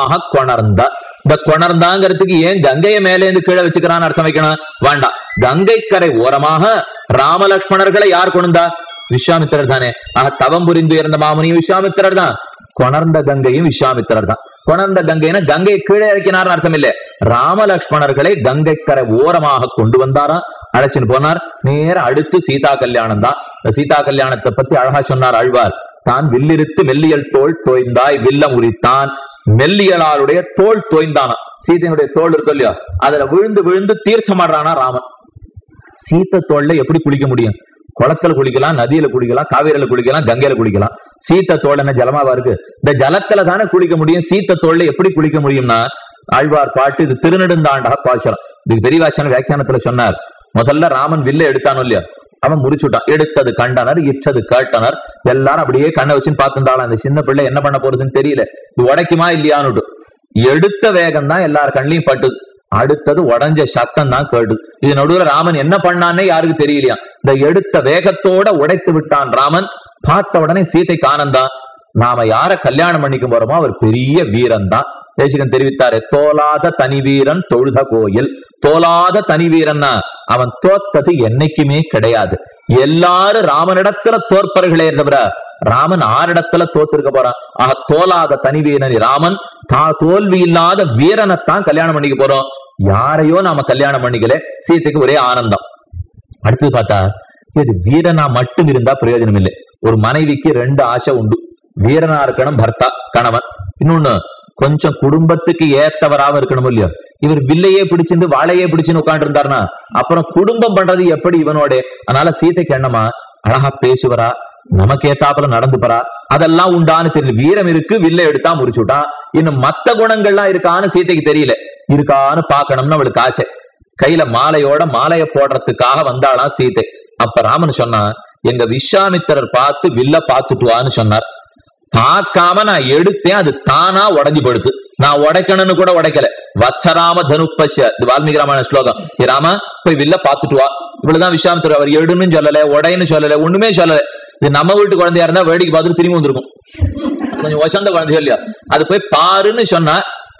ஆக கொணர்ந்த. இந்த கொணர்ந்தாங்கிறதுக்கு ஏன் கங்கைய மேலே இருந்து கீழே வச்சுக்கிறான்னு அர்த்தம் வைக்கணும்? வேண்டாம். கங்கை கரை ஓரமாக ராமலக்ஷ்மணர்களை யார் கொண்டா விஸ்வாமித்திரர் தானே. ஆக தவம் புரிந்து இருந்த மாமுனியும் விஸ்வாமித்திரர் தான். கொணர்ந்த கங்கையும் விஸ்வாமித்திரர் தான். கொணர்ந்த கங்கைனா கங்கையை கீழே இறக்கினார்னு அர்த்தம் இல்ல. ராமலக்ஷ்மணர்களை கங்கைக்கரை ஓரமாக கொண்டு வந்தாராம் அழைச்சின்னு போனார். நேர அடுத்து சீதா கல்யாணம் தான். சீதா கல்யாணத்தை பத்தி அழகா சொன்னார் ஆழ்வார். தான் வில்லிருத்து மெல்லியல் தோல் தோய்ந்தாய் வில்லம் உரித்தான். மெல்லியலாளுடைய தோல் தோய்ந்தானா சீதையினுடைய தோல் இருக்கு இல்லையா அதுல விழுந்து விழுந்து தீர்த்தமாடுறானா ராமன். சீத்த தோல்ல எப்படி குளிக்க முடியும்? குளத்துல குளிக்கலாம் நதியில குளிக்கலாம் காவேரியில குளிக்கலாம் கங்கையில குளிக்கலாம். சீத்த தோல் என்ன ஜலமாவா இருக்கு? இந்த ஜலத்துல தானே குளிக்க முடியும்? சீத்த தோல்ல எப்படி குளிக்க முடியும்னா ஆழ்வார் பாட்டு இது திருநெடுந்தாண்டக பாசுரம். இதுக்கு பெரியவாசன வியாக்கியானத்துல சொன்னார் முதல்ல ராமன் வில்ல எடுத்தானோ இல்லையா அவன் முடிச்சுட்டான். எடுத்தது கண்டனர் இச்சது கேட்டனர். எல்லாரும் அப்படியே கண்ணை வச்சுன்னு பார்த்துருந்தாலும் அந்த சின்ன பிள்ளை என்ன பண்ண போறதுன்னு தெரியல. இது உடைக்குமா இல்லையான்னு எடுத்த வேகம் தான் எல்லார் கண்ணையும் பட்டுது. அடுத்தது உடஞ்ச சத்தம் தான் கேடு இது நடுவுல ராமன் என்ன பண்ணான்னே யாருக்கு தெரியலையா? இந்த எடுத்த வேகத்தோட உடைத்து விட்டான் ராமன். பார்த்த உடனே சீத்தை காணந்தான் நாம யார கல்யாணம் பண்ணிக்க போறோமோ அவர் பெரிய வீரன் தான் தேசிகன் தெரிவித்தாரு தோலாத தனி வீரன் தொழுத கோயில். தோலாத தனி வீரன்னா அவன் தோத்தது என்னைக்குமே கிடையாது. எல்லாரும் ராமனிடத்துல தோற்பர்களே தவிர ராமன் ஆறிடத்துல தோத்திருக்க போறான். ஆக தோலாத தனி வீரன் ராமன் தா தோல்வி இல்லாத வீரனைத்தான் கல்யாணம் பண்ணிக்க போறோம். யாரையோ நாம கல்யாணம் பண்ணிக்கல சீத்துக்கு ஒரே ஆனந்தம். அடுத்தது பார்த்தா இது வீரனா மட்டும் இருந்தா பிரயோஜனம் இல்லை ஒரு மனைவிக்கு ரெண்டு ஆசை உண்டு. வீரனா இருக்கணும் பர்த்தா கணவன். இன்னொன்னு கொஞ்சம் குடும்பத்துக்கு ஏத்தவராக இருக்கணும் இல்லையா? இவர் வில்லையே பிடிச்சிருந்து வாழையே பிடிச்சுன்னு உட்காந்து இருந்தார்னா அப்புறம் குடும்பம் பண்றது எப்படி இவனோட? அதனால சீதைக்கு என்னமா அழகா பேசுவரா? நமக்கு ஏத்தாப்புல நடந்துப்பறா அதெல்லாம் உண்டான்னு தெரியல. வீரம் இருக்கு வில்ல எடுத்தா முடிச்சுட்டான் இன்னும் மத்த குணங்கள்லாம் இருக்கான்னு சீதைக்கு தெரியல. இருக்கான்னு பாக்கணும்னு அவளுக்கு ஆசை. கையில மாலையோட மாலைய போடுறதுக்காக வந்தாளாம் சீதை. அப்ப ராமன் சொன்னா எங்க விஸ்வாமித்திரர் பார்த்து வில்ல பார்த்துட்டுவான்னு சொன்னார். பார்க்காம நான் எடுத்தேன் அது தானா உடஞ்சி படுத்து நான் உடைக்கணும்னு கூட உடைக்கல. வச்சராம தனுப்பஷ இது வால்மீகி ராமாயண ஸ்லோகம் ராம போய் வில்ல பாத்துட்டு வா. இவ்வளவுதான் விஸ்வாமித்திரர் அவர் எடுன்னு சொல்லல உடைன்னு சொல்லல ஒண்ணுமே சொல்லல. இது நம்ம வீட்டு குழந்தையா இருந்தா வேடிக்கை பார்த்துட்டு திரும்பி வந்திருக்கும். கொஞ்சம் வசந்த குழந்தை இல்லையா அது போய் பாருன்னு சொன்னா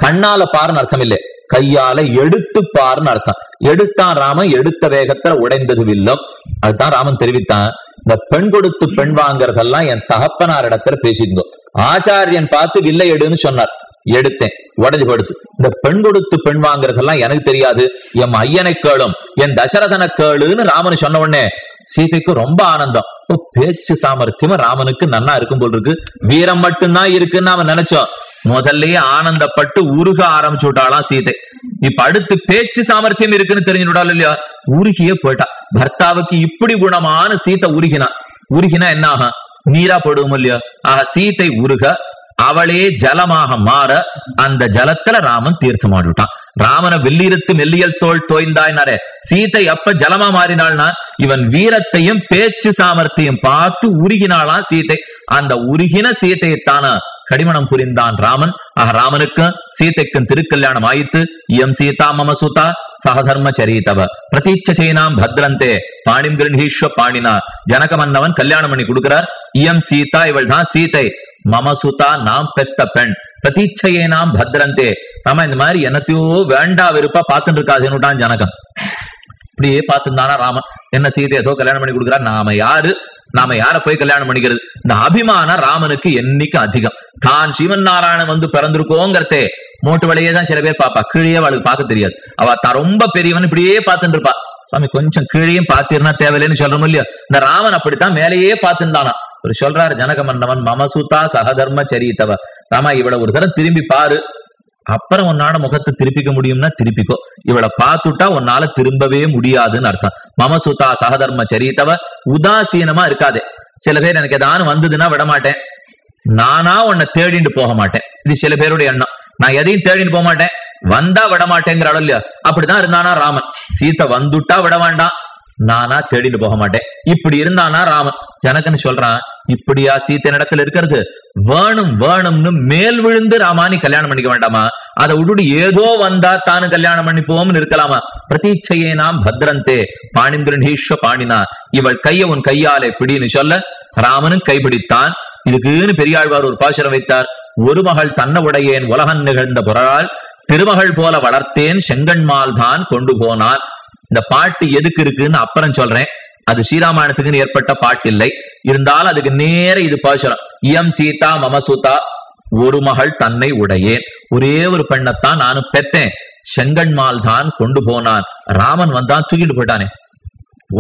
கண்ணால பாருன்னு அர்த்தம் இல்லை. கையால எடுத்து பாருன்னு அர்த்தம். எடுத்தான் ராமன் எடுத்த வேகத்துல உடைந்தது வில்லம். அதுதான் ராமன் தெரிவித்தான். இந்த பெண் கொடுத்து பெண் வாங்குறதெல்லாம் என் தகப்பனார் இடத்துல பேசியிருந்தோம். ஆச்சாரியன் பார்த்து வில்லை எடுன்னு சொன்னார். எடுத்தேன். உடஞ்சு படுத்து இந்த பெண் கொடுத்து பெண் வாங்குறதெல்லாம் எனக்கு தெரியாது. என் ஐயனை கேளும். என் தசரதன கேளுன்னு ராமன் சொன்ன உடனே சீதைக்கு ரொம்ப ஆனந்தம். ஓ, பேச்சு சாமர்த்தியமா ராமனுக்கு நன்னா இருக்கும் போல் இருக்கு. வீரம் மட்டும்தான் இருக்குன்னு அவன் நினைச்சோம். முதல்லயே ஆனந்தப்பட்டு உருக ஆரம்பிச்சு விட்டாளாம் சீதை. இப்ப அடுத்து பேச்சு சாமர்த்தியம் இருக்குன்னு தெரிஞ்சுட்டாள் இல்லையா? உருகியே போயிட்டா. பர்த்தாவுக்கு இப்படி குணமான சீத்தை உருகினா. உருகினா என்ன ஆகும்? நீரா போடுவோம் இல்லையா? ஆக சீத்தை உருக அவளே ஜலமாக மாற அந்த ஜலத்துல ராமன் தீர்த்தமாடிவிட்டான் ராமனை ராமன வெள்ளிருத்து மெல்லியல் தோல் தோய்ந்தாய்னாரே சீதை அப்ப ஜலமா மாறினாள்னா இவன் வீரத்தையும் பேச்சு சாமர்த்தியம் பார்த்து உருகினாளாம் சீதை அந்த உருகின சீதையைத்தான கடிமணம் புரிந்தான் ராமன். ஆக ராமனுக்கும் சீதைக்கும் திருக்கல்யாணம் ஆயித்து இயம் சீதா மம சுதா சகதர்ம சரித்தவ பிரதீட்சைனாம் பத்ரந்தே பாணிம் கிரகீஸ்வ பாணினா. ஜனக மன்னவன் கல்யாணம் பண்ணி கொடுக்கிறார். இயம் சீதா இவள் தான் சீதை மம சுதா நாம் பெத்த பெண். பிரதீட்சையே நாம் பத்ரந்தே. நம்ம இந்த மாதிரி என்னத்தையோ வேண்டா வெறுப்பா பார்த்துட்டு இருக்காதுன்னுட்டான் ஜனகம். இப்படியே பார்த்துருந்தானா ராமன். என்ன சீதை ஏதோ கல்யாணம் பண்ணி கொடுக்குறா நாம யாரு? நாம யார போய் கல்யாணம் பண்ணிக்கிறது? இந்த அபிமானம் ராமனுக்கு என்னைக்கு அதிகம். தான் சிவன் நாராயணன் வந்து பிறந்திருக்கோங்கிறதே. மூட்டு வழியே தான் சில பேர் பாப்பா கீழே அவளுக்கு பார்க்க தெரியாது. அவ தான் ரொம்ப பெரியவன் இப்படியே பார்த்துட்டு இருப்பா சுவாமி கொஞ்சம் கீழேயும் பார்த்திருந்தா தேவையில்லைன்னு சொல்றோம் இல்லையா? இந்த ராமன் அப்படித்தான் மேலேயே பார்த்துருந்தானா. ஒரு சொல்றாரு ஜனக மன்னவன் மமசுதா சகதர்ம சரித்தவ ராமா இவளை ஒரு தரம் திரும்பி பாரு. அப்புறம் உன்னால முகத்தை திருப்பிக்க முடியும்னா திருப்பிக்கோ. இவளை பார்த்துட்டா உன்னால திரும்பவே முடியாதுன்னு அர்த்தம். மமசுதா சகதர்ம சரித்தவ உதாசீனமா இருக்காதே. சில பேர் எனக்கு ஏதாவது வந்ததுன்னா விடமாட்டேன் நானா உன்னை தேடிட்டு போக மாட்டேன். இது சில பேருடைய எண்ணம். நான் எதையும் தேடிட்டு போக மாட்டேன். வந்தா விட அளவு இல்லையா? அப்படிதான் இருந்தானா ராமன். சீத்தை வந்துட்டா விட வேண்டாம். நானா தேடிட்டு போக மாட்டேன். இப்படி இருந்தானா ராமன்? ஜனகன் சொல்றான் இப்படியா சீத்தை இடத்துல இருக்கிறது? வேணும் வேணும்னு மேல் விழுந்து ராமானி கல்யாணம் பண்ணிக்க வேண்டாமா? அதை விட்டுட்டு ஏதோ வந்தா தானு கல்யாணம் பண்ணிப்போம்னு இருக்கலாமா? பிரதீட்சையே நாம் பத்ரந்தே பாணிந்திரனீஸ்வ பாணினா இவள் கைய உன் கையாலே பிடின்னு சொல்ல ராமனும் கைப்பிடித்தான். இதுக்குன்னு பெரியாழ்வார் ஒரு பாசுரம் வைத்தார் ஒரு மகள் தன்னவுடையேன் உலகன் நிகழ்ந்த புறரால் திருமகள் போல வளர்த்தேன் செங்கன்மால் தான் கொண்டு போனான். இந்த பாட்டு எதுக்கு இருக்குன்னு அப்புறம் சொல்றேன். அது ஸ்ரீராமாயணத்துக்குன்னு ஏற்பட்ட பாட்டு இல்லை. இருந்தாலும் அதுக்கு நேர இது பாசுரம். இயம் சீதா மமசூதா ஒரு மகள் தன்னை உடையேன். ஒரே ஒரு பெண்ணைத்தான் நானும் பெத்தேன் செங்கன்மால் தான் கொண்டு போனான். ராமன் வந்தான் தூக்கிட்டு போயிட்டானே.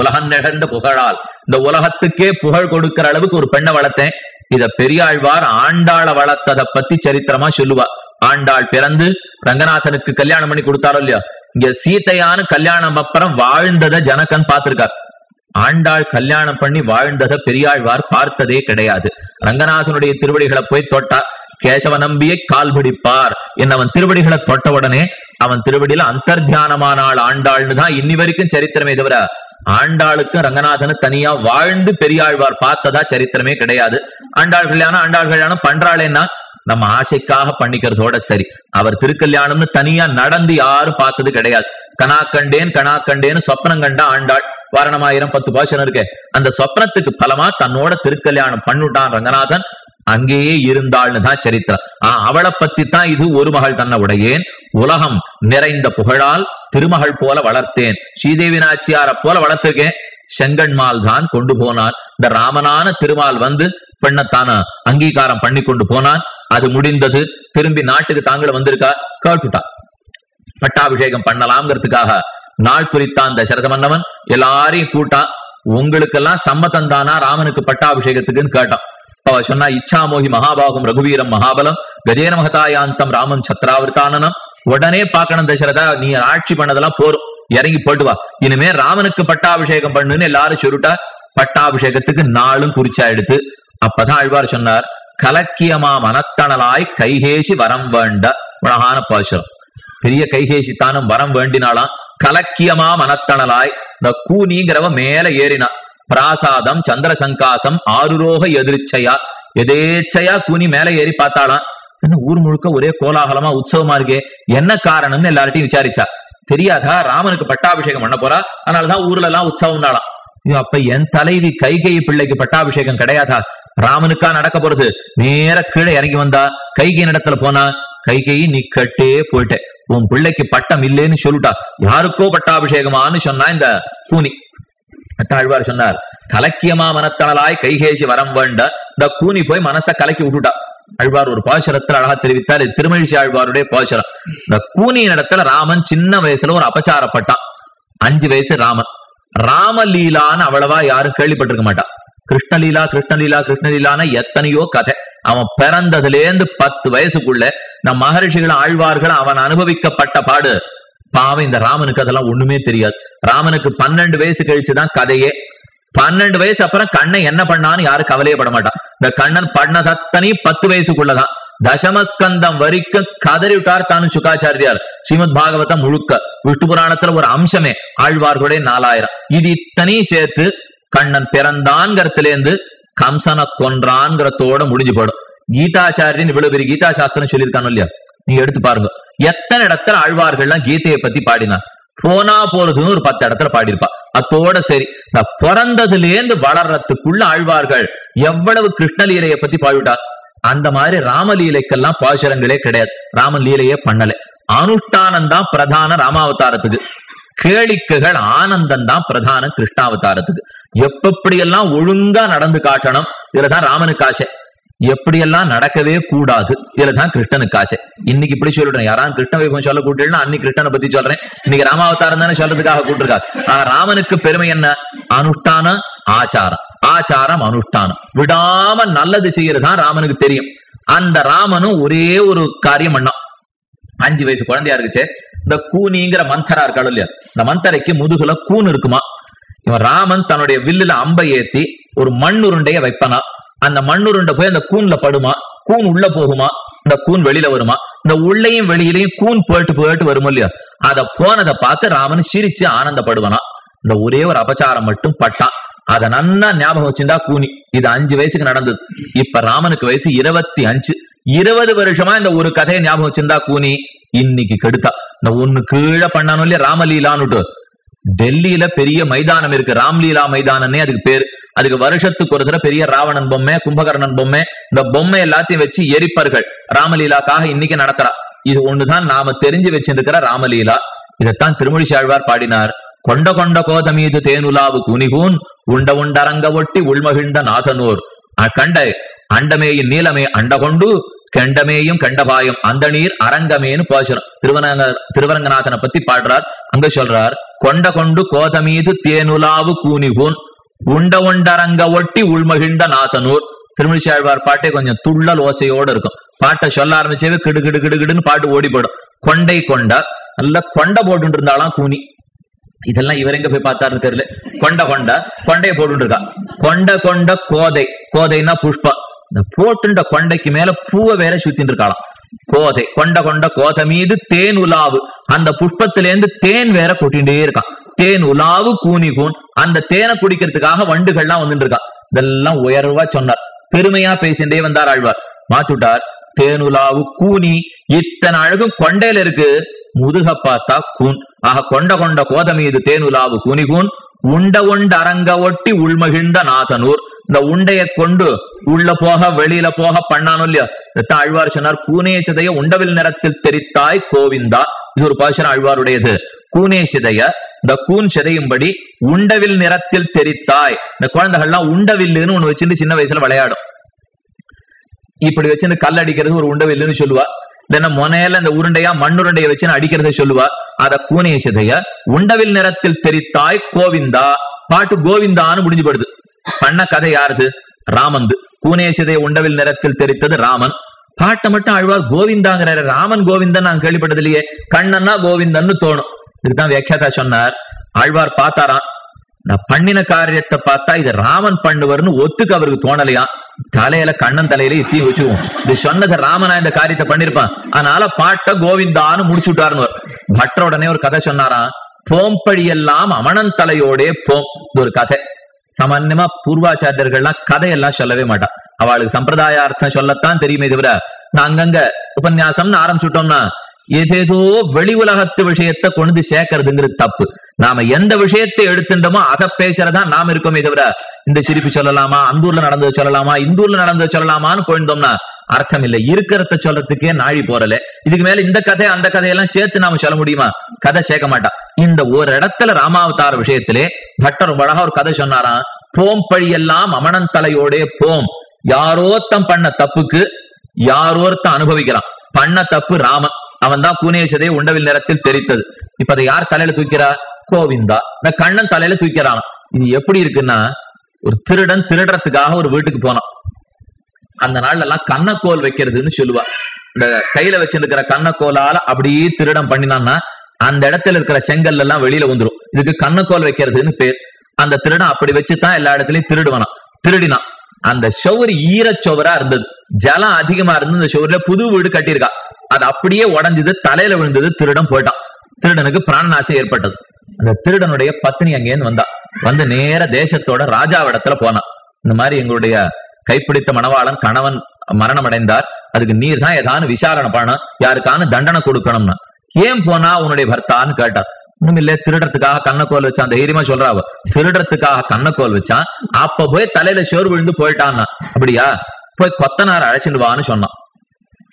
உலகம் நிகழ்ந்த புகழால். இந்த உலகத்துக்கே புகழ் கொடுக்கிற அளவுக்கு ஒரு பெண்ணை வளர்த்தேன். இத பெரியாழ்வார் ஆண்டாள வளர்த்ததை பத்தி சரித்திரமா சொல்லுவா. ஆண்டாள் பிறந்து ரங்கநாதனுக்கு கல்யாணம் பண்ணி கொடுத்தாரோ இல்லையா? இங்க சீத்தையான கல்யாணம் அப்புறம் வாழ்ந்தத ஜனகன் பார்த்திருக்கார். ஆண்டாள் கல்யாணம் பண்ணி வாழ்ந்தத பெரியாழ்வார் பார்த்ததே கிடையாது. ரங்கநாதனுடைய திருவடிகளை போய் தொட்டா கேசவ நம்பியை கால் பிடிப்பார் என்ன அவன் திருவடிகளை தொட்ட உடனே அவன் திருவடியில அந்தர்தியானமானாள் ஆண்டாள்னு தான் இன்னி வரைக்கும் சரித்திரமே தவிர ஆண்டாளுக்கு ரங்கநாதனு தனியா வாழ்ந்து பெரியாழ்வார் பார்த்ததா சரித்திரமே கிடையாது. ஆண்டாள் கல்யாணம் ஆண்டாள் கல்யாணம் பண்றாளேன்னா நம்ம ஆசைக்காக பண்ணிக்கிறதோட சரி. அவர் திருக்கல்யாணம்னு தனியா நடந்து யாரும் பார்த்தது கிடையாது. கனா கண்டேன் கனா கண்டேன்னு சொப்னம் கண்டா ஆண்டாள் வாரணமாயிரம் பத்து பாசனம் இருக்கு. அந்த சொப்னத்துக்கு பலமா தன்னோட திருக்கல்யாணம் பண்ணுட்டான் ரங்கநாதன். அங்கேயே இருந்தாள்னு தான் சரித்திரம். ஆஹ் அவளை பத்தி தான் இது ஒரு மகள் தன்னை உடையேன். உலகம் நிறைந்த புகழால் திருமகள் போல வளர்த்தேன். ஸ்ரீதேவி நாச்சியாரை போல வளர்த்திருக்கேன். செங்கன்மால் தான் கொண்டு போனான். இந்த ராமனான திருமால் வந்து பெண்ணத்தான அங்கீகாரம் பண்ணி கொண்டு போனான். அது முடிந்தது. திரும்பி நாட்டுக்கு தாங்களும் வந்திருக்கா? கேட்டுட்டா. பட்டாபிஷேகம் பண்ணலாம்ங்கிறதுக்காக நாள் குறித்தான் தசரத மன்னவன் எல்லாரையும் கூட்டான் உங்களுக்கெல்லாம் சம்மதம் தானா ராமனுக்கு பட்டாபிஷேகத்துக்குன்னு கேட்டான். அவ சொன்னா இச்சாமோகி மகாபாகும் ரகுவீரம் மகாபலம் கஜேன மகதாயாந்தம் ராமன் சத்ராவிருத்தானனம். உடனே பார்க்கணும் தசரதா நீ ஆட்சி பண்ணதெல்லாம் போரும் இறங்கி போட்டு வா. இனிமே ராமனுக்கு பட்டாபிஷேகம் பண்ணுன்னு எல்லாரும் சொல்லிட்டா. பட்டாபிஷேகத்துக்கு நாளும் குறிச்சா எடுத்து. அப்பதான் ஆழ்வார் சொன்னார் கலக்கியமா மனத்தணலாய் கைகேசி வரம் வேண்ட அழகான பாசுரம். பெரிய கைகேசி தானும் வரம் வேண்டினாலாம் கலக்கியமா மனத்தணலாய் இந்த கூனிங்கிறவ மேல ஏறினா. பிராசாதம் சந்திரசங்காசம் ஆறுரோக எதிர்ச்சையா எதேச்சையா கூனி மேல ஏறி பார்த்தாளாம். என்ன ஊர் முழுக்க ஒரே கோலாகலமா உற்சவமா இருக்கே. என்ன காரணம்னு எல்லார்ட்டையும் விசாரிச்சா. தெரியாதா? ராமனுக்கு பட்டாபிஷேகம் பண்ண போறா. அதனாலதான் ஊர்ல எல்லாம் உற்சவம்னாலாம் அப்ப என் தலைவி கைகை பிள்ளைக்கு பட்டாபிஷேகம் கிடையாதா? ராமனுக்கா நடக்க போறது? நேர கீழே இறங்கி வந்தா கைகை இடத்துல போனா கைகை நீ கட்டே போயிட்ட. உன் பிள்ளைக்கு பட்டம் இல்லைன்னு சொல்லிட்டா. யாருக்கோ பட்டாபிஷேகமான்னு சொன்னா இந்த கூனி. அட்டாழ்வார் சொன்னார் கலக்கியமா மனத்தனலாய் கைகேசி வரம் வேண்ட. இந்த கூனி போய் மனச கலக்கி விட்டுட்டா. ஆழ்வார் ஒரு பாசுரத்தில் அழகா தெரிவித்தார் இது திருமழிசை ஆழ்வாருடைய பாசுரம். இந்த கூனியின் இடத்துல ராமன் சின்ன வயசுல ஒரு அபச்சாரப்பட்டான். அஞ்சு வயசு ராமன். ராமலீலான்னு அவ்வளவா யாரும் கேள்விப்பட்டிருக்க மாட்டான் கிருஷ்ணலீலா கிருஷ்ணலீலா கிருஷ்ணலீலான எத்தனையோ கதை. அவன் பிறந்ததுலேருந்து பத்து வயசுக்குள்ள நம் மகரிஷிகள் ஆழ்வார்கள் அவன் அனுபவிக்கப்பட்ட பாடு. பாவம் இந்த ராமனுக்கு அதெல்லாம் ஒண்ணுமே தெரியாது. ராமனுக்கு பன்னெண்டு வயசு கழிச்சுதான் கதையே. பன்னெண்டு வயசு அப்புறம் கண்ணன் என்ன பண்ணான்னு யாரும் கவலையப்பட மாட்டான். இந்த கண்ணன் பண்ணதத்தனையும் பத்து வயசுக்குள்ளதான் தசமஸ்கந்தம் வரைக்கும் கதறி விட்டார் தானு சுகாச்சாரியார் ஸ்ரீமத் பாகவதம் முழுக்க. விஷ்ணு புராணத்துல ஒரு அம்சமே ஆழ்வார்களுடைய நாலாயிரம். இது இத்தனையும் சேர்த்து கண்ணன் பிறந்தான்கிறதுலேருந்து கம்சனை கொன்றான்கிறதோட முடிஞ்சு போடும் கீதாச்சாரியன் இவ்வளவு பெரிய கீதா சாஸ்திரம் சொல்லியிருக்கானோ இல்லையா? நீங்க எடுத்து பாருங்க. எத்தனை இடத்துல ஆழ்வார்கள்லாம் கீதையை பத்தி பாடினான் போனா போறதுன்னு ஒரு பத்து இடத்துல பாடியிருப்பா. அத்தோட சரி. இந்த பிறந்ததுலேருந்து வளர்றதுக்குள்ள ஆழ்வார்கள் எவ்வளவு கிருஷ்ணலீலையை பத்தி பாடிவிட்டா அந்த மாதிரி ராமலீலைக்கெல்லாம் பாசுரங்களே கிடையாது. ராமன் லீலையே பண்ணல. அனுஷ்டானம் தான் பிரதான ராமாவதாரத்துக்கு. கேளிக்கைகள் ஆனந்தம் தான் பிரதான கிருஷ்ணாவதாரத்துக்கு. எப்படியெல்லாம் ஒழுங்கா நடந்து காட்டணும் இதுலதான் ராமனுக்கு ஆசை. எப்படியெல்லாம் நடக்கவே கூடாது இதுலதான் கிருஷ்ணனுக்கு ஆசை. இன்னைக்கு இப்படி சொல்லிடுறேன் யாராவது கிருஷ்ண வைபம் சொல்ல கூட்டா அன்னைக்கு கிருஷ்ணனை பத்தி சொல்றேன். இன்னைக்கு ராமாவதாரம் தானே சொல்றதுக்காக கூட்டிருக்காரு ஆனா ராமனுக்கு பெருமை என்ன? அனுஷ்டானம் ஆச்சாரம். ஆச்சாரம் அனுஷ்டானம். விடாம நல்லது செய்யறதுதான் ராமனுக்கு தெரியும். அந்த ராமனும் ஒரே ஒரு காரியம் பண்ணான். அஞ்சு வயசு குழந்தையா இருக்குச்சு இந்த கூனிங்கிற மந்தரா இருக்காள் இல்லையா? இந்த மந்தரைக்கு முதுகுல கூன் இருக்குமா? இவன் ராமன் தன்னுடைய வில்லுல அம்பை ஏத்தி ஒரு மண்ணுருண்டைய வைப்பனா? அந்த மண்ணுருண்டை போய் அந்த கூன்ல படுமா? கூன் உள்ள போகுமா? இந்த கூன் வெளியில வருமா? இந்த உள்ளையும் வெளியிலையும் கூன் போயிட்டு போயிட்டு வருமா இல்லையா? அத போனதை பார்த்து ராமன் சிரிச்சு ஆனந்தப்படுவனா? இந்த ஒரே ஒரு அபச்சாரம் மட்டும் பட்டான். அத நன்னா ஞாபகம் வச்சிருந்தா கூனி. இது அஞ்சு வயசுக்கு நடந்தது. இப்ப ராமனுக்கு வயசு இருபத்தி அஞ்சு. இருபது வருஷமா இந்த ஒரு கதையை ஞாபகம் வச்சிருந்தா கூனி இன்னைக்கு கெடுத்தா. இந்த ஒண்ணு கீழே பண்ணானோ இல்லையா? ராமலீலான்னுட்டு. டெல்லியில பெரிய மைதானம் இருக்கு. ராம்லீலா மைதானம்னே அதுக்கு பேர். அதுக்கு வருஷத்துக்கு ஒரு தடவை பெரிய ராவணன் பொம்மை கும்பகர்ணன் பொம்மை இந்த பொம்மை எல்லாத்தையும் வச்சு எரிப்பார்கள். ராமலீலாக்காக இன்னைக்கு நடத்துறா. இது ஒண்ணுதான் நாம தெரிஞ்சு வச்சிருக்கிற ராமலீலா. இதைத்தான் திருமொழி சாழ்வார் பாடினார். கொண்ட கொண்ட கோதமீது தேனுலாவு குனிகூன் உண்ட உண்டரங்க ஒட்டி உள்மகிழ்ந்த நாதனூர். கண்ட அண்டமேயின் நீலமே அண்ட கொண்டு கெண்டமேயும் கண்டபாயும் அந்த நீர் அரங்கமேன்னு பேசுறோம் திருவரங்க திருவரங்கநாதனை பத்தி பாடுறார். அங்க சொல்றார் கொண்ட கொண்டு கோதமீது தேனுலாவு கூனிகூன் உண்ட உண்டரங்க ஒட்டி உள்மகிழ்ந்த நாதனூர். திருமணிச்சாழ்வார் பாட்டே கொஞ்சம் துள்ளல் ஓசையோட இருக்கும். பாட்டை சொல்ல ஆரம்பிச்சவே கிடு கிடு கிடு கிடுன்னு பாட்டு ஓடி போடும் கொண்டை கொண்ட நல்ல கொண்டை போட்டு இருந்தாலாம் கூனி. இதெல்லாம் இவர் எங்க போய் பார்த்தாருன்னு தெரியல. கொண்ட கொண்ட கொண்டைய போட்டு இருக்கா கொண்ட கொண்ட கோதை கோதைன்னா புஷ்பம். இந்த போட்டுண்ட கொண்டைக்கு மேல பூவை வேற சுத்தின்னு இருக்கலாம் கோதை கொண்ட கொண்ட கோதை மீது தேன் உலாவு. அந்த புஷ்பத்திலேருந்து தேன் வேற கொட்டிகிட்டே இருக்கான். தேன் உலாவு கூனி கூன். அந்த தேனை குடிக்கிறதுக்காக வண்டுகள்லாம் வந்துட்டு இருக்கான் இதெல்லாம் உயர்வா சொன்னார். பெருமையா பேசிண்டே வந்தார் ஆழ்வார். மாத்துட்டார். தேனுலாவு கூனி இத்தனை அழகும் கொண்டையில இருக்கு. முதுக பார்த்தா கூன். ஆக கொண்ட கொண்ட கோத மீது தேனுலாவு கூனிகூன் உண்ட உண்ட அரங்க ஒட்டி உள்மகிழ்ந்த நாதனூர். இந்த உண்டைய கொண்டு உள்ள போக வெளியில போக பண்ணானோ இல்லையா? இதைத்தான் ஆழ்வார் சொன்னார் கூனேசதைய உண்டவில் நிறத்தில் தெரித்தாய் கோவிந்தா. இது ஒரு பாசன ஆழ்வாருடையது கூனேசிதைய இந்த கூன் சிதையும்படி உண்டவில் நிறத்தில் தெரித்தாய். இந்த குழந்தைகள்லாம் உண்டவில்லுன்னு ஒண்ணு வச்சுட்டு சின்ன வயசுல விளையாடும். இப்படி வச்சுன்னு கல் அடிக்கிறது ஒரு உண்டவில்லுன்னு சொல்லுவா. இல்லைன்னா முனையில இந்த உருண்டையா மண்ணுருண்டைய வச்சுன்னு அடிக்கிறத சொல்லுவா. அத கூனேசிதைய உண்டவில் நிறத்தில் தெரித்தாய் கோவிந்தா. பாட்டு கோவிந்தான்னு முடிஞ்சு படுது. பண்ண கதை யாருது? ராமந்து. கூனேசதை உண்டவில் நிறத்தில் தெரித்தது ராமன். பாட்டை மட்டும் அழ்வார் கோவிந்தாங்கிறாரு. ராமன் கோவிந்தன் நான் கேள்விப்பட்டது இல்லையே கண்ணன்னா கோவிந்தன்னு தோணும். இதுதான் வியாக்கியாதா சொன்னார். ஆழ்வார் பார்த்தாராம். நான் பண்ணின காரியத்தை பார்த்தா இது ராமன் பண்ணுவர்னு ஒத்துக்கு அவருக்கு தோணலையா தலையில கண்ணன் தலையில இத்தையும் வச்சுக்குவோம். இது சொன்னது ராமனா இந்த காரியத்தை பண்ணிருப்பான். அதனால பாட்ட கோவிந்தான்னு முடிச்சு விட்டாருன்னு பற்ற உடனே ஒரு கதை சொன்னாராம். போம்படியெல்லாம் அமணன் தலையோடே போம். ஒரு கதை. சாமான்யமா பூர்வாச்சாரியர்கள்லாம் கதையெல்லாம் சொல்லவே மாட்டான் அவளுக்கு சம்பிரதாய அர்த்தம் சொல்லத்தான் தெரியுமே தவிர நான் அங்கங்க உபன்யாசம்னு ஆரம்பிச்சுட்டோம்னா ஏதேதோ வெளி உலகத்து விஷயத்தை கொண்டு சேர்க்கறதுங்கிறது தப்பு. நாம எந்த விஷயத்தை எடுத்துட்டோமோ அதை பேசுறதா நாம இருக்கோமே தவிர இந்த சிரிப்பு சொல்லலாமா அந்த ஊர்ல நடந்தது சொல்லலாமா இந்த ஊர்ல நடந்தது சொல்லலாமான்னு போயிருந்தோம்னா அர்த்தம் இல்லை. இருக்கிறத சொல்றதுக்கே நாழி போறல. இதுக்கு மேல இந்த கதை அந்த கதையெல்லாம் சேர்த்து நாம சொல்ல முடியுமா? கதை சேர்க்க மாட்டான் இந்த ஒரு இடத்துல ராமாவதார விஷயத்திலே பட்டர் ரொம்ப அழகா ஒரு கதை சொன்னாராம். போம் பழியெல்லாம் அமணன் தலையோடே போம். யாரோத்தம் பண்ண தப்புக்கு யாரோர்த்தம் அனுபவிக்கிறான். பண்ண தப்பு ராமன். அவன் தான் கூனேசதை உண்டவில் நிறத்தில் தெரித்தது இப்ப அதை யார் தலையில தூக்கிறா? கோவிந்தா. இந்த கண்ணன் தலையில தூக்கிறான். இது எப்படி இருக்குன்னா ஒரு திருடன் திருடுறதுக்காக ஒரு வீட்டுக்கு போனான். அந்த நாள்ல எல்லாம் கண்ணக்கோல் வைக்கிறதுன்னு சொல்லுவா. இந்த கையில வச்சிருக்கிற கண்ணக்கோலால அப்படியே திருடம் பண்ணினான்னா அந்த இடத்துல இருக்கிற செங்கல் எல்லாம் வெளியில வந்துடும் இதுக்கு கண்ணக்கோல் வைக்கிறதுன்னு பேர். அந்த திருடன் அப்படி வச்சுதான் எல்லா இடத்துலயும் திருடுவானா திருடினான். அந்த சுவர் ஈரச்சுவரா இருந்தது. ஜலம் அதிகமா இருந்து அந்த சுவர்ல புது வீடு கட்டியிருக்கா. அது அப்படியே உடஞ்சது தலையில விழுந்தது திருடன் போயிட்டான். திருடனுக்கு பிராணநாசம் ஏற்பட்டது. அந்த திருடனுடைய பத்னி அங்கேருந்து வந்தா. வந்து நேர தேசத்தோட ராஜாவிடத்துல போனான். இந்த மாதிரி எங்களுடைய கைப்பிடித்த மணவாளன் கணவன் மரணம் அடைந்தார் அதுக்கு நீர் தான் ஏதாவது விசாரணை பண்ணணும். யாருக்கான தண்டனை கொடுக்கணும்னா. ஏன் போனா உன்னுடைய பர்த்தான்னு கேட்டார் ஒண்ணுமில்ல திருடுறதுக்காக கண்ணக்கோல் வச்சான் தைரியமா சொல்றாவ திருடுறதுக்காக கண்ணக்கோல் வச்சான் அப்ப போய் தலையில சோறு விழுந்து போயிட்டான்னா அப்படியா? போய் கொத்தனார் அழைச்சிட்டு வான்னு சொன்னான்.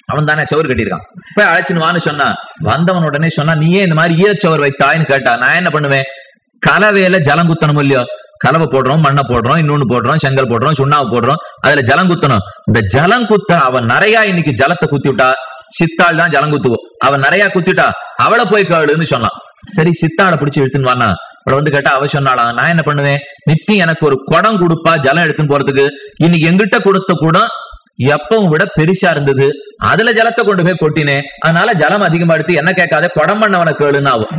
அவன் தானே சோறு கட்டியிருக்கான். போய் அழைச்சின்னு வான்னு சொன்னான் வந்தவன் உடனே சொன்னா நீயே இந்த மாதிரி ஈரச்சோறு வைத்தாய்ன்னு கேட்டா நான் என்ன பண்ணுவேன்? கலவையில ஜலம் குத்தணும் இல்லையோ? கலவை போடுறோம் மண்ணை போடுறோம் இன்னொன்னு போடுறோம் செங்கல் போடுறோம் சுண்ணாவு போடுறோம் அதுல ஜலம் குத்தணும். இந்த ஜலம் குத்த அவன் நிறைய இன்னைக்கு ஜலத்தை குத்தி விட்டா சித்தாள் தான் ஜலம் குத்துவோம். அவன் நிறைய குத்திட்டா அவளை போய் கேளுன்னு சொன்னான். சரி சித்தாளை பிடிச்சி இழுத்துன்னு வானா அவளை வந்து கேட்டா அவ சொன்னாளா நான் என்ன பண்ணுவேன்? நித்தி எனக்கு ஒரு குடம் கொடுப்பா ஜலம் எடுத்துன்னு போறதுக்கு. இன்னைக்கு எங்கிட்ட கொடுத்த குடம் எப்பவும் விட பெருசா இருந்தது. அதுல ஜலத்தை கொண்டு போய் கொட்டினேன் அதனால ஜலம் அதிகமா எடுத்து என்ன கேட்காத குடம் பண்ணவனை கேளுன்னு ஆகும்.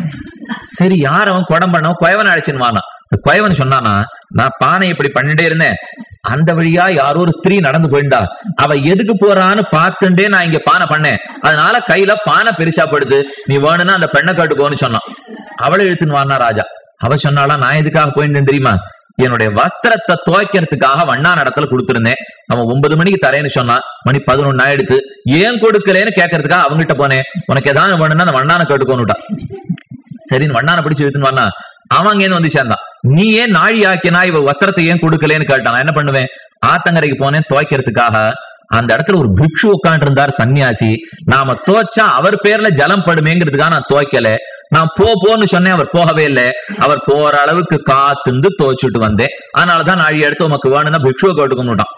சரி யார் அவன் குடம் பண்ணவன்? குயவன் அழைச்சின்னு வானா குயவன் சொன்னானா நான் பானை இப்படி பண்ணிட்டே இருந்தேன். அந்த வழியா யாரோ ஒரு ஸ்திரீ நடந்து போயிருந்தா அவ எதுக்கு போறான்னு பார்த்துட்டே நான் இங்க பானை பண்ணேன். அதனால கையில பானை பெருசா படுது. நீ வேணும்னா அந்த பெண்ணை கேட்டுக்கோன்னு சொன்னான். அவளை இழுத்துன்னு வானா ராஜா. அவ சொன்னாலா நான் எதுக்காக போயிருந்தேன் தெரியுமா? என்னுடைய வஸ்திரத்தை துவைக்கிறதுக்காக வண்ணா நடத்தல கொடுத்திருந்தேன். அவன் ஒன்பது மணிக்கு தரேன்னு சொன்னான். மணி பதினொன்னு ஆயிடுத்து ஏன் கொடுக்கலன்னு கேட்கறதுக்காக அவங்ககிட்ட போனேன். உனக்கு ஏதாவது வேணும்னா அந்த வண்ணான கேட்டுக்கோன்னுட்டா சரின்னு வண்ணான பிடிச்சு இழுத்துன்னு வானா அவன் அங்க வந்து சேர்ந்தான். நீ ஏன் நாழி ஆக்கினா இவ வஸ்திரத்தை ஏன் கொடுக்கலன்னு கேட்டான். நான் என்ன பண்ணுவேன்? ஆத்தங்கரைக்கு போனேன் துவைக்கிறதுக்காக. அந்த இடத்துல ஒரு பிக்ஷு உட்காந்து இருந்தார் சன்னியாசி நாம துவச்சா அவர் பேர்ல ஜலம் படுமேங்கிறதுக்காக நான் துவைக்கல. நான் போ போன்னு சொன்னேன் அவர் போகவே இல்லை. அவர் போற அளவுக்கு காத்துந்து துவைச்சிட்டு வந்தேன். அதனாலதான் நாழி எடுத்து உமக்கு வேணும்னா பிக்ஷுவை கேட்டுக்கணுட்டான்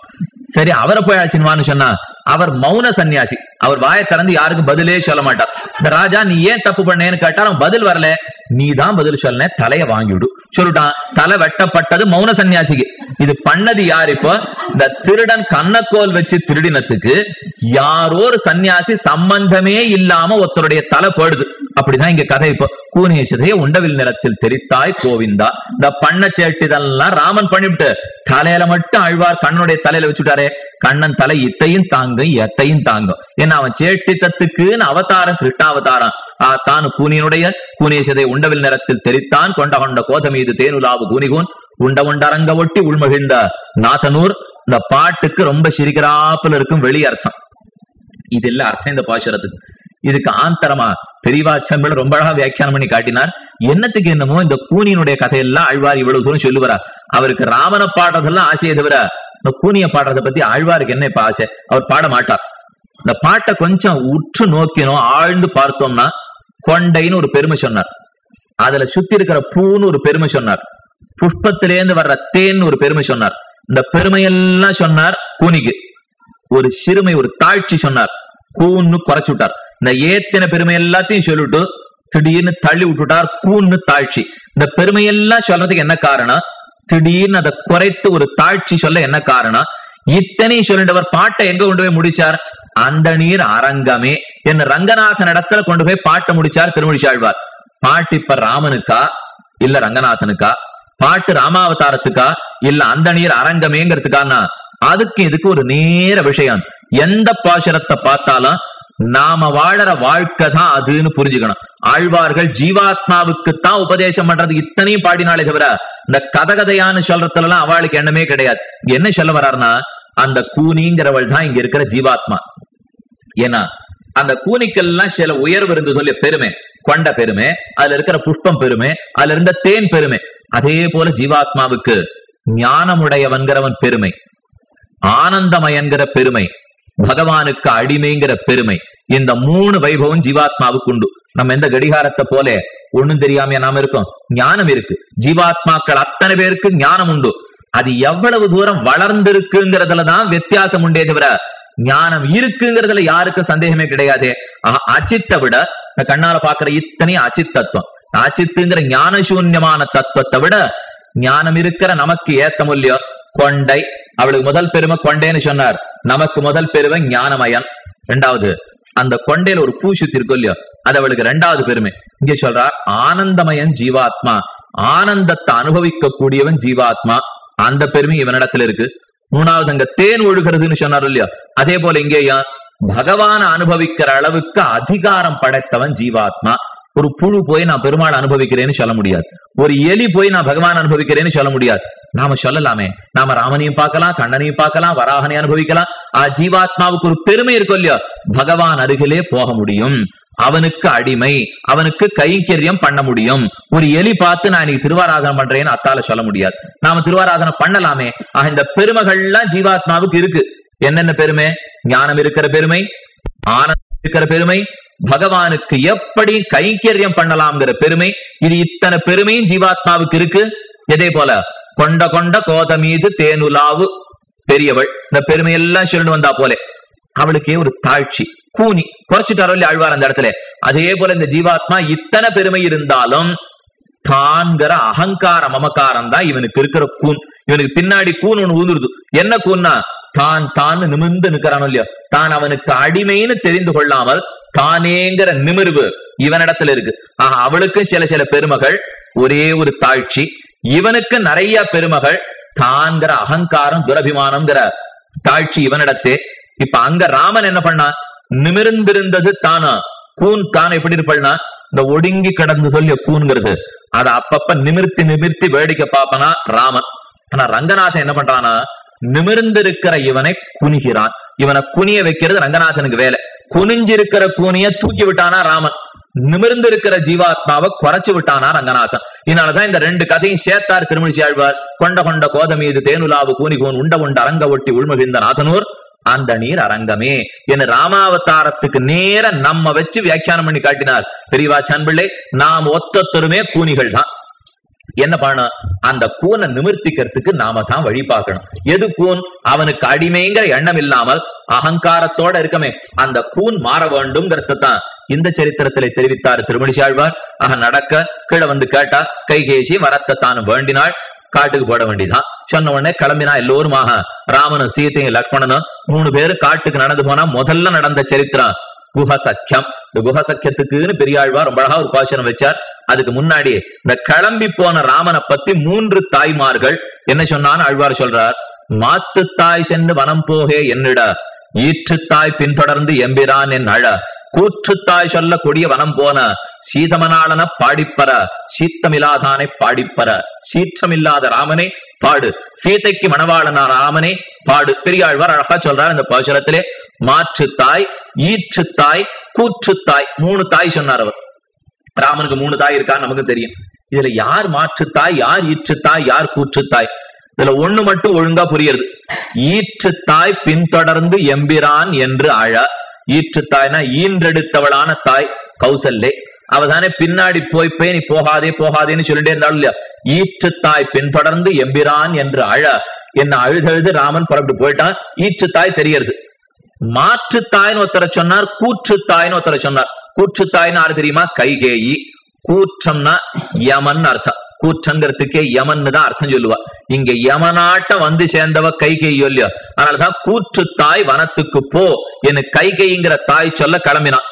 சரி அவரை போய் அழைச்சின்வான்னு சொன்னா அவர் மௌன சன்னியாசி அவர் வாயை திறந்து யாருக்கும் பதிலே சொல்ல மாட்டார். இந்த ராஜா நீ ஏன் தப்பு பண்ணேன்னு கேட்டா அவன் பதில் வரல. நீ தான் பதில் சொல்ல தலைய வாங்கி விடு. சொல்லிட்டான். தலை வெட்டப்பட்டது மௌன சன்னியாசிக்கு இது பண்ணது யார் இப்போ? இந்த திருடன் கண்ணக்கோல் வச்சு திருடினத்துக்கு யாரோ ஒரு சன்னியாசி சம்பந்தமே இல்லாம ஒருத்தருடைய தலை போடுது. அப்படிதான் இங்க கதை. இப்போ சிதையை உண்டவில் நிலத்தில் தெரித்தாய் கோவிந்தா. இந்த பண்ண சேட்டிதெல்லாம் ராமன் பண்ணிவிட்டு தலையில மட்டும் அழ்வார் கண்ணனுடைய தலையில வச்சுட்டாரே. கண்ணன் தலை இத்தையும் தாங்கும் எத்தையும் தாங்கும். ஏன்னா அவன் சேட்டித்தத்துக்குன்னு அவதாரம் கிருஷ்ணாவதாரம். ஆ தான் கூனியனுடைய கூனேஷதை உண்டவில் நிறத்தில் தெரித்தான் கொண்ட கொண்ட கோத மீது தேனுலாவு கூனிகூன். உண்ட உண்டரங்க ஒட்டி உள்மகிழ்ந்த நாதனூர். இந்த பாட்டுக்கு ரொம்ப சிரிக்கிறாப்புல இருக்கும் வெளி அர்த்தம் இது இல்ல அர்த்தம் இந்த பாசுரத்துக்கு. இதுக்கு ஆந்தரமா பெரியவாச்சம்பிள் ரொம்ப அழகா வியாக்கியானம் பண்ணி காட்டினார். என்னத்துக்கு என்னமோ இந்த கூனியினுடைய கதையெல்லாம் ஆழ்வார் இவ்வளவு தூரம் சொல்லுவாரா. அவருக்கு ராமனை பாடுறதெல்லாம் ஆசையை தவிர இந்த கூனிய பாடுறதை பத்தி ஆழ்வாருக்கு என்ன இப்ப ஆசை? அவர் பாட மாட்டார். இந்த பாட்டை கொஞ்சம் உற்று நோக்கினோம் ஆழ்ந்து பார்த்தோம்னா கொண்டைன்னு ஒரு பெருமை சொன்னார். அதுல சுத்தி இருக்கிற பூன்னு ஒரு பெருமை சொன்னார். புஷ்பத்திலேருந்து வர்ற தேன்னு ஒரு பெருமை சொன்னார். இந்த பெருமையெல்லாம் சொன்னார் கூனிக்கு. ஒரு சிறுமை ஒரு தாழ்ச்சி சொன்னார். கூன்னு குறைச்சு விட்டார். இந்த ஏத்தின பெருமை எல்லாத்தையும் சொல்லிட்டு திடீர்னு தள்ளி விட்டுட்டார் கூன்னு தாழ்ச்சி. இந்த பெருமையெல்லாம் சொல்றதுக்கு என்ன காரணம்? திடீர்னு அதை குறைத்து ஒரு தாழ்ச்சி சொல்ல என்ன காரணம்? இத்தனையும் சொல்லிட்டவர் பாட்டை எங்க கொண்டு போய் முடிச்சார்? அந்த நீர் அரங்கமே. என்ன ரங்கநாதன் இடத்துல கொண்டு போய் பாட்டை முடிச்சார் திருமொழிச்சாழ்வார் பாட்டு இப்ப ராமனுக்கா? இல்ல ரங்கநாதனுக்கா? பாட்டு ராமாவதாரத்துக்கா? இல்ல அந்த நீர் அரங்கமேங்கிறதுக்கானா? அதுக்கு இதுக்கு ஒரு நேர விஷயம். எந்த பாசுரத்தை பார்த்தாலும் நாம வாழற வாழ்க்கை தான் அதுன்னு புரிஞ்சுக்கணும். ஆழ்வார்கள் ஜீவாத்மாவுக்கு தான் உபதேசம் பண்றது இத்தனையும் பாடினாலே தவிர இந்த கதகதையான்னு சொல்றதுல எல்லாம் அவளுக்கு எண்ணமே கிடையாது. என்ன சொல்ல வர்றாருன்னா அந்த கூனிங்கிறவள் தான் இங்க இருக்கிற ஜீவாத்மா. ஏன்னா அந்த கூனிக்கெல்லாம் சில உயர்வு இருந்து சொல்லி பெருமை கொண்ட பெருமை அதுல இருக்கிற புஷ்பம் பெருமை அதுல இருந்த தேன் பெருமை. அதே போல ஜீவாத்மாவுக்கு ஞானமுடையவன்கிறவன் பெருமை ஆனந்தமயன்கிற பெருமை பகவானுக்கு அடிமைங்கிற பெருமை. இந்த மூணு வைபவம் ஜீவாத்மாவுக்கு உண்டு. நம்ம எந்த கடிகாரத்தை போல ஒண்ணும் தெரியாம நாம இருக்கோம்? ஞானம் இருக்கு. ஜீவாத்மாக்கள் அத்தனை பேருக்கு ஞானம் உண்டு. அது எவ்வளவு தூரம் வளர்ந்திருக்குங்கிறதுலதான் வித்தியாசம் உண்டே தவிர ஞானம் இருக்குங்கிறதுல யாருக்கும் சந்தேகமே கிடையாது. அச்சித்தை விட இந்த கண்ணால பாக்குற இத்தனை அச்சித் தத்துவம். அச்சித்துங்கிற ஞான சூன்யமான தத்துவத்தை விட ஞானம் இருக்கிற நமக்கு ஏத்த கொண்டை. அவளுக்கு முதல் பெருமை கொண்டேன்னு சொன்னார். நமக்கு முதல் பெருமை ஞானமயன். ரெண்டாவது அந்த கொண்டையில ஒரு பூ சுத்தி இருக்கும் இல்லையோ அது அவளுக்கு ரெண்டாவது பெருமை. இங்க சொல்றார் ஆனந்தமயன் ஜீவாத்மா. ஆனந்தத்தை அனுபவிக்க கூடியவன் ஜீவாத்மா. அந்த பெருமை இவனிடத்துல இருக்கு. மூணாவது அங்க தேன் ஒழுகிறதுன்னு சொன்னார் இல்லையா அதே போல இங்கேயா பகவான அனுபவிக்கிற அளவுக்கு அதிகாரம் படைத்தவன் ஜீவாத்மா. ஒரு புழு போய் நான் பெருமாள் அனுபவிக்கிறேன்னு சொல்ல முடியாது. ஒரு எலி போய் நான் பகவான் அனுபவிக்கிறேன்னு சொல்ல முடியாது. நாம சொல்லலாமே. நாம ராமனையும் பார்க்கலாம் கண்ணனையும் பார்க்கலாம் வராகனையும் அனுபவிக்கலாம். ஆ ஜீவாத்மாவுக்கு ஒரு பெருமை இருக்கும் இல்லையா? பகவான் அருகிலே போக முடியும். அவனுக்கு அடிமை அவனுக்கு கைங்கரியம் பண்ண முடியும். ஒரு எலி பார்த்து நான் இன்னைக்கு திருவாராதனம் பண்றேன்னு அத்தால சொல்ல முடியாது. நாம திருவாராதனம் பண்ணலாமே. ஆக இந்த பெருமைகள்லாம் ஜீவாத்மாவுக்கு இருக்கு. என்னென்ன பெருமை? ஞானம் இருக்கிற பெருமை ஆனந்தம் இருக்கிற பெருமை பகவானுக்கு எப்படி கைங்கரியம் பண்ணலாம்ங்கிற பெருமை இது இத்தனை பெருமையும் ஜீவாத்மாவுக்கு இருக்கு. இதே போல? கொண்ட கொண்ட கோத மீது தேனுலாவு பெரியவள். இந்த பெருமை எல்லாம் சொல்லிட்டு வந்தா போல. அவளுக்கே ஒரு தாழ்ச்சி கூனி குறைச்சிட்டாரோ இல்லையா ஆழ்வார் அந்த இடத்துல. அதே போல இந்த ஜீவாத்மா இத்தனை பெருமை இருந்தாலும் தான்கிற அகங்கார மமக்காரம் தான் இவனுக்கு இருக்கிற கூன். இவனுக்கு பின்னாடி கூன் ஒண்ணு ஊந்துருது என்ன கூன்னா? தான் தான் நிமிர்ந்து நிக்கிறானோ இல்லையோ? தான் அவனுக்கு அடிமைன்னு தெரிந்து கொள்ளாமல் தானேங்கிற நிமிர்வு இவனிடத்துல இருக்கு. ஆஹ் அவளுக்கும் சில சில பெருமகள் ஒரே ஒரு தாழ்ச்சி. இவனுக்கு நிறைய பெருமகள் தான்கிற அகங்காரம் துரபிமானம்ங்கிற தாழ்ச்சி இவனிடத்தே. இப்ப அங்க ராமன் என்ன பண்ணா? நிமிர்ந்திருந்தது தானா? கூன் தான் எப்படி இருப்பா இந்த ஒடுங்கி கடந்து சொல்லிய கூன்கிறது அத அப்பப்ப நிமிர்த்தி நிமிர்த்தி வேடிக்கை பார்ப்பனா ராமன். ஆனா ரங்கநாதன் என்ன பண்றானா நிமிர்ந்திருக்கிற இவனை குனிகிறான். இவனை குனிய வைக்கிறது ரங்கநாதனுக்கு வேலை. குனிஞ்சிருக்கிற கூனிய தூக்கி விட்டானா ராமன். நிமிர்ந்திருக்கிற ஜீவாத்மாவை குறைச்சு விட்டானா ரங்கநாதன். இதனாலதான் இந்த ரெண்டு கதையும் சேர்த்தார் திருமணிசி ஆழ்வார். கொண்ட கொண்ட கோதமீது தேனுலாவு கூனிகோன் உண்ட உண்ட அரங்க ஒட்டி உள்மகிழ்ந்த நாதனூர் அந்த நீர் அரங்கமே என ராமாவதாரத்துக்கு நேர நம்ம வச்சு வியாக்கியானம் பண்ணி காட்டினார். பெரியவா சான்பிள்ளை நாம் ஒத்தொத்தருமே கூனிகள் தான் என்ன பண்ண? அந்த கூனை நிமிர்த்திக்கிறதுக்கு நாம தான் வழி பார்க்கணும். எது கூன்? அவனுக்கு அடிமைங்கிற எண்ணம் இல்லாமல் அகங்காரத்தோட இருக்கமே. அந்த கூன் மாற வேண்டும்ங்கிறத தான் இந்த சரித்திரத்திலே தெரிவித்தார் திருமணிசாழ்வார் ஆக நடக்க கீழே வந்து கேட்டா கைகேசி வரத்தை தான் வேண்டினாள். காட்டுக்கு போட வேண்டியதான் சொன்ன உடனே கிளம்பினா எல்லோருமாக ராமனும் சீத்தையும் லக்ஷ்மணனும் மூணு பேரும் காட்டுக்கு நடந்து போனா முதல்ல நடந்த சரித்திரம் குஹசக்கியம் இந்த குஹசக்கியத்துக்குன்னு பெரியாழ்வார் ரொம்ப அழகா ஒரு பாசனம் வச்சார். அதுக்கு முன்னாடி இந்த கிளம்பி போன ராமனை பத்தி மூன்று தாய்மார்கள் என்ன சொன்னான்னு ஆழ்வார் சொல்றார். மாத்து தாய் சென்று வனம் போகே என்னிட. ஈற்று தாய் பின்தொடர்ந்து எம்பிரான் என் அழ. கூற்றுத்தாய் சொல்ல கொடிய வனம் போன. சீதமனாளன பாடிப்பற. சீத்தமில்லாதானை பாடிப்பற. சீற்றமில்லாத ராமனை பாடு. சீதைக்கு மணவாளன ராமனே பாடு. பெரியாழ்வார் அழகா சொல்றார் இந்த பாசுரத்திலே மாற்று தாய் ஈற்று தாய் கூற்று தாய் மூணு தாய் சொன்னார் அவர். ராமனுக்கு மூணு தாய் இருக்கான்னு நமக்கு தெரியும். இதுல யார் மாற்று தாய் யார் ஈற்று தாய் யார் கூற்று தாய் இதுல ஒண்ணு மட்டும் ஒழுங்கா புரியுது ஈற்று தாய் பின்தொடர்ந்து எம்பிரான் என்று அழ ஈற்று தாய்னா ஈன்றெடுத்தவளான தாய் கௌசல்லே. அவதானே பின்னாடி போய் போய் நீ போகாதே போகாதேன்னு சொல்லிட்டே இருந்தாலும் இல்லையா? ஈற்று தாய் பின்தொடர்ந்து எம்பிரான் என்று அழ என்ன அழுதழுது ராமன் புறப்பட்டு போயிட்டான். ஈற்று தாய் தெரியறது மாற்று தாய்னு ஒருத்தரை சொன்னார் கூற்று தாய்னு ஒருத்தரை சொன்னார். கூற்று தாய்னு ஆறு தெரியுமா? கைகேயி. கூற்றம்னா யமன் அர்த்தம். கூற்றங்கிறதுக்கே யமன் தான் அர்த்தம் சொல்லுவா. இங்க யமனாட்ட வந்து சேர்ந்தவ கைகையோ இல்லையோ? அதனாலதான் கூற்று தாய் வனத்துக்கு போ என கைகைங்கிற தாய் சொல்ல கிளம்பினான்.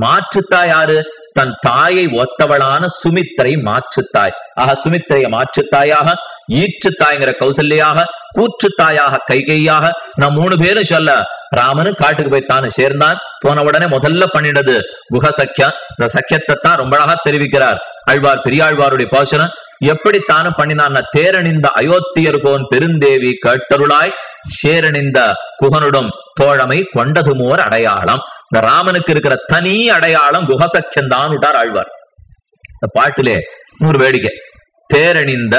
மாற்றுத்தாய் யாரு? தன் தாயை ஒத்தவளான சுமித்திரை மாற்றுத்தாய். ஆக சுமித்திரைய மாற்றுத்தாயாக ஈற்று தாய்ங்கிற கௌசல்யாக கூற்று தாயாக கைகையாக நான் மூணு பேரும் சொல்ல ராமனு காட்டுக்கு போய் தானு சேர்ந்தான். போன உடனே முதல்ல பண்ணினது குக சக்கியம் இந்த சக்கியத்தை தான் ரொம்ப அழகா தெரிவிக்கிறார். ஆழ்வார் பெரியாழ்வாருடைய பாசனம் எப்படி தானும் பண்ணினான் தேரணிந்த அயோத்தியர் கோன் பெருந்தேவி கேட்டருளாய் சேரணிந்த குகனுடும் தோழமை கொண்டதுமோர் அடையாளம். இந்த ராமனுக்கு இருக்கிற தனி அடையாளம் குஹசக்கியம் தான் விட்டார் ஆழ்வார். இந்த பாட்டிலே நூறு வேடிக்கை. தேரணிந்த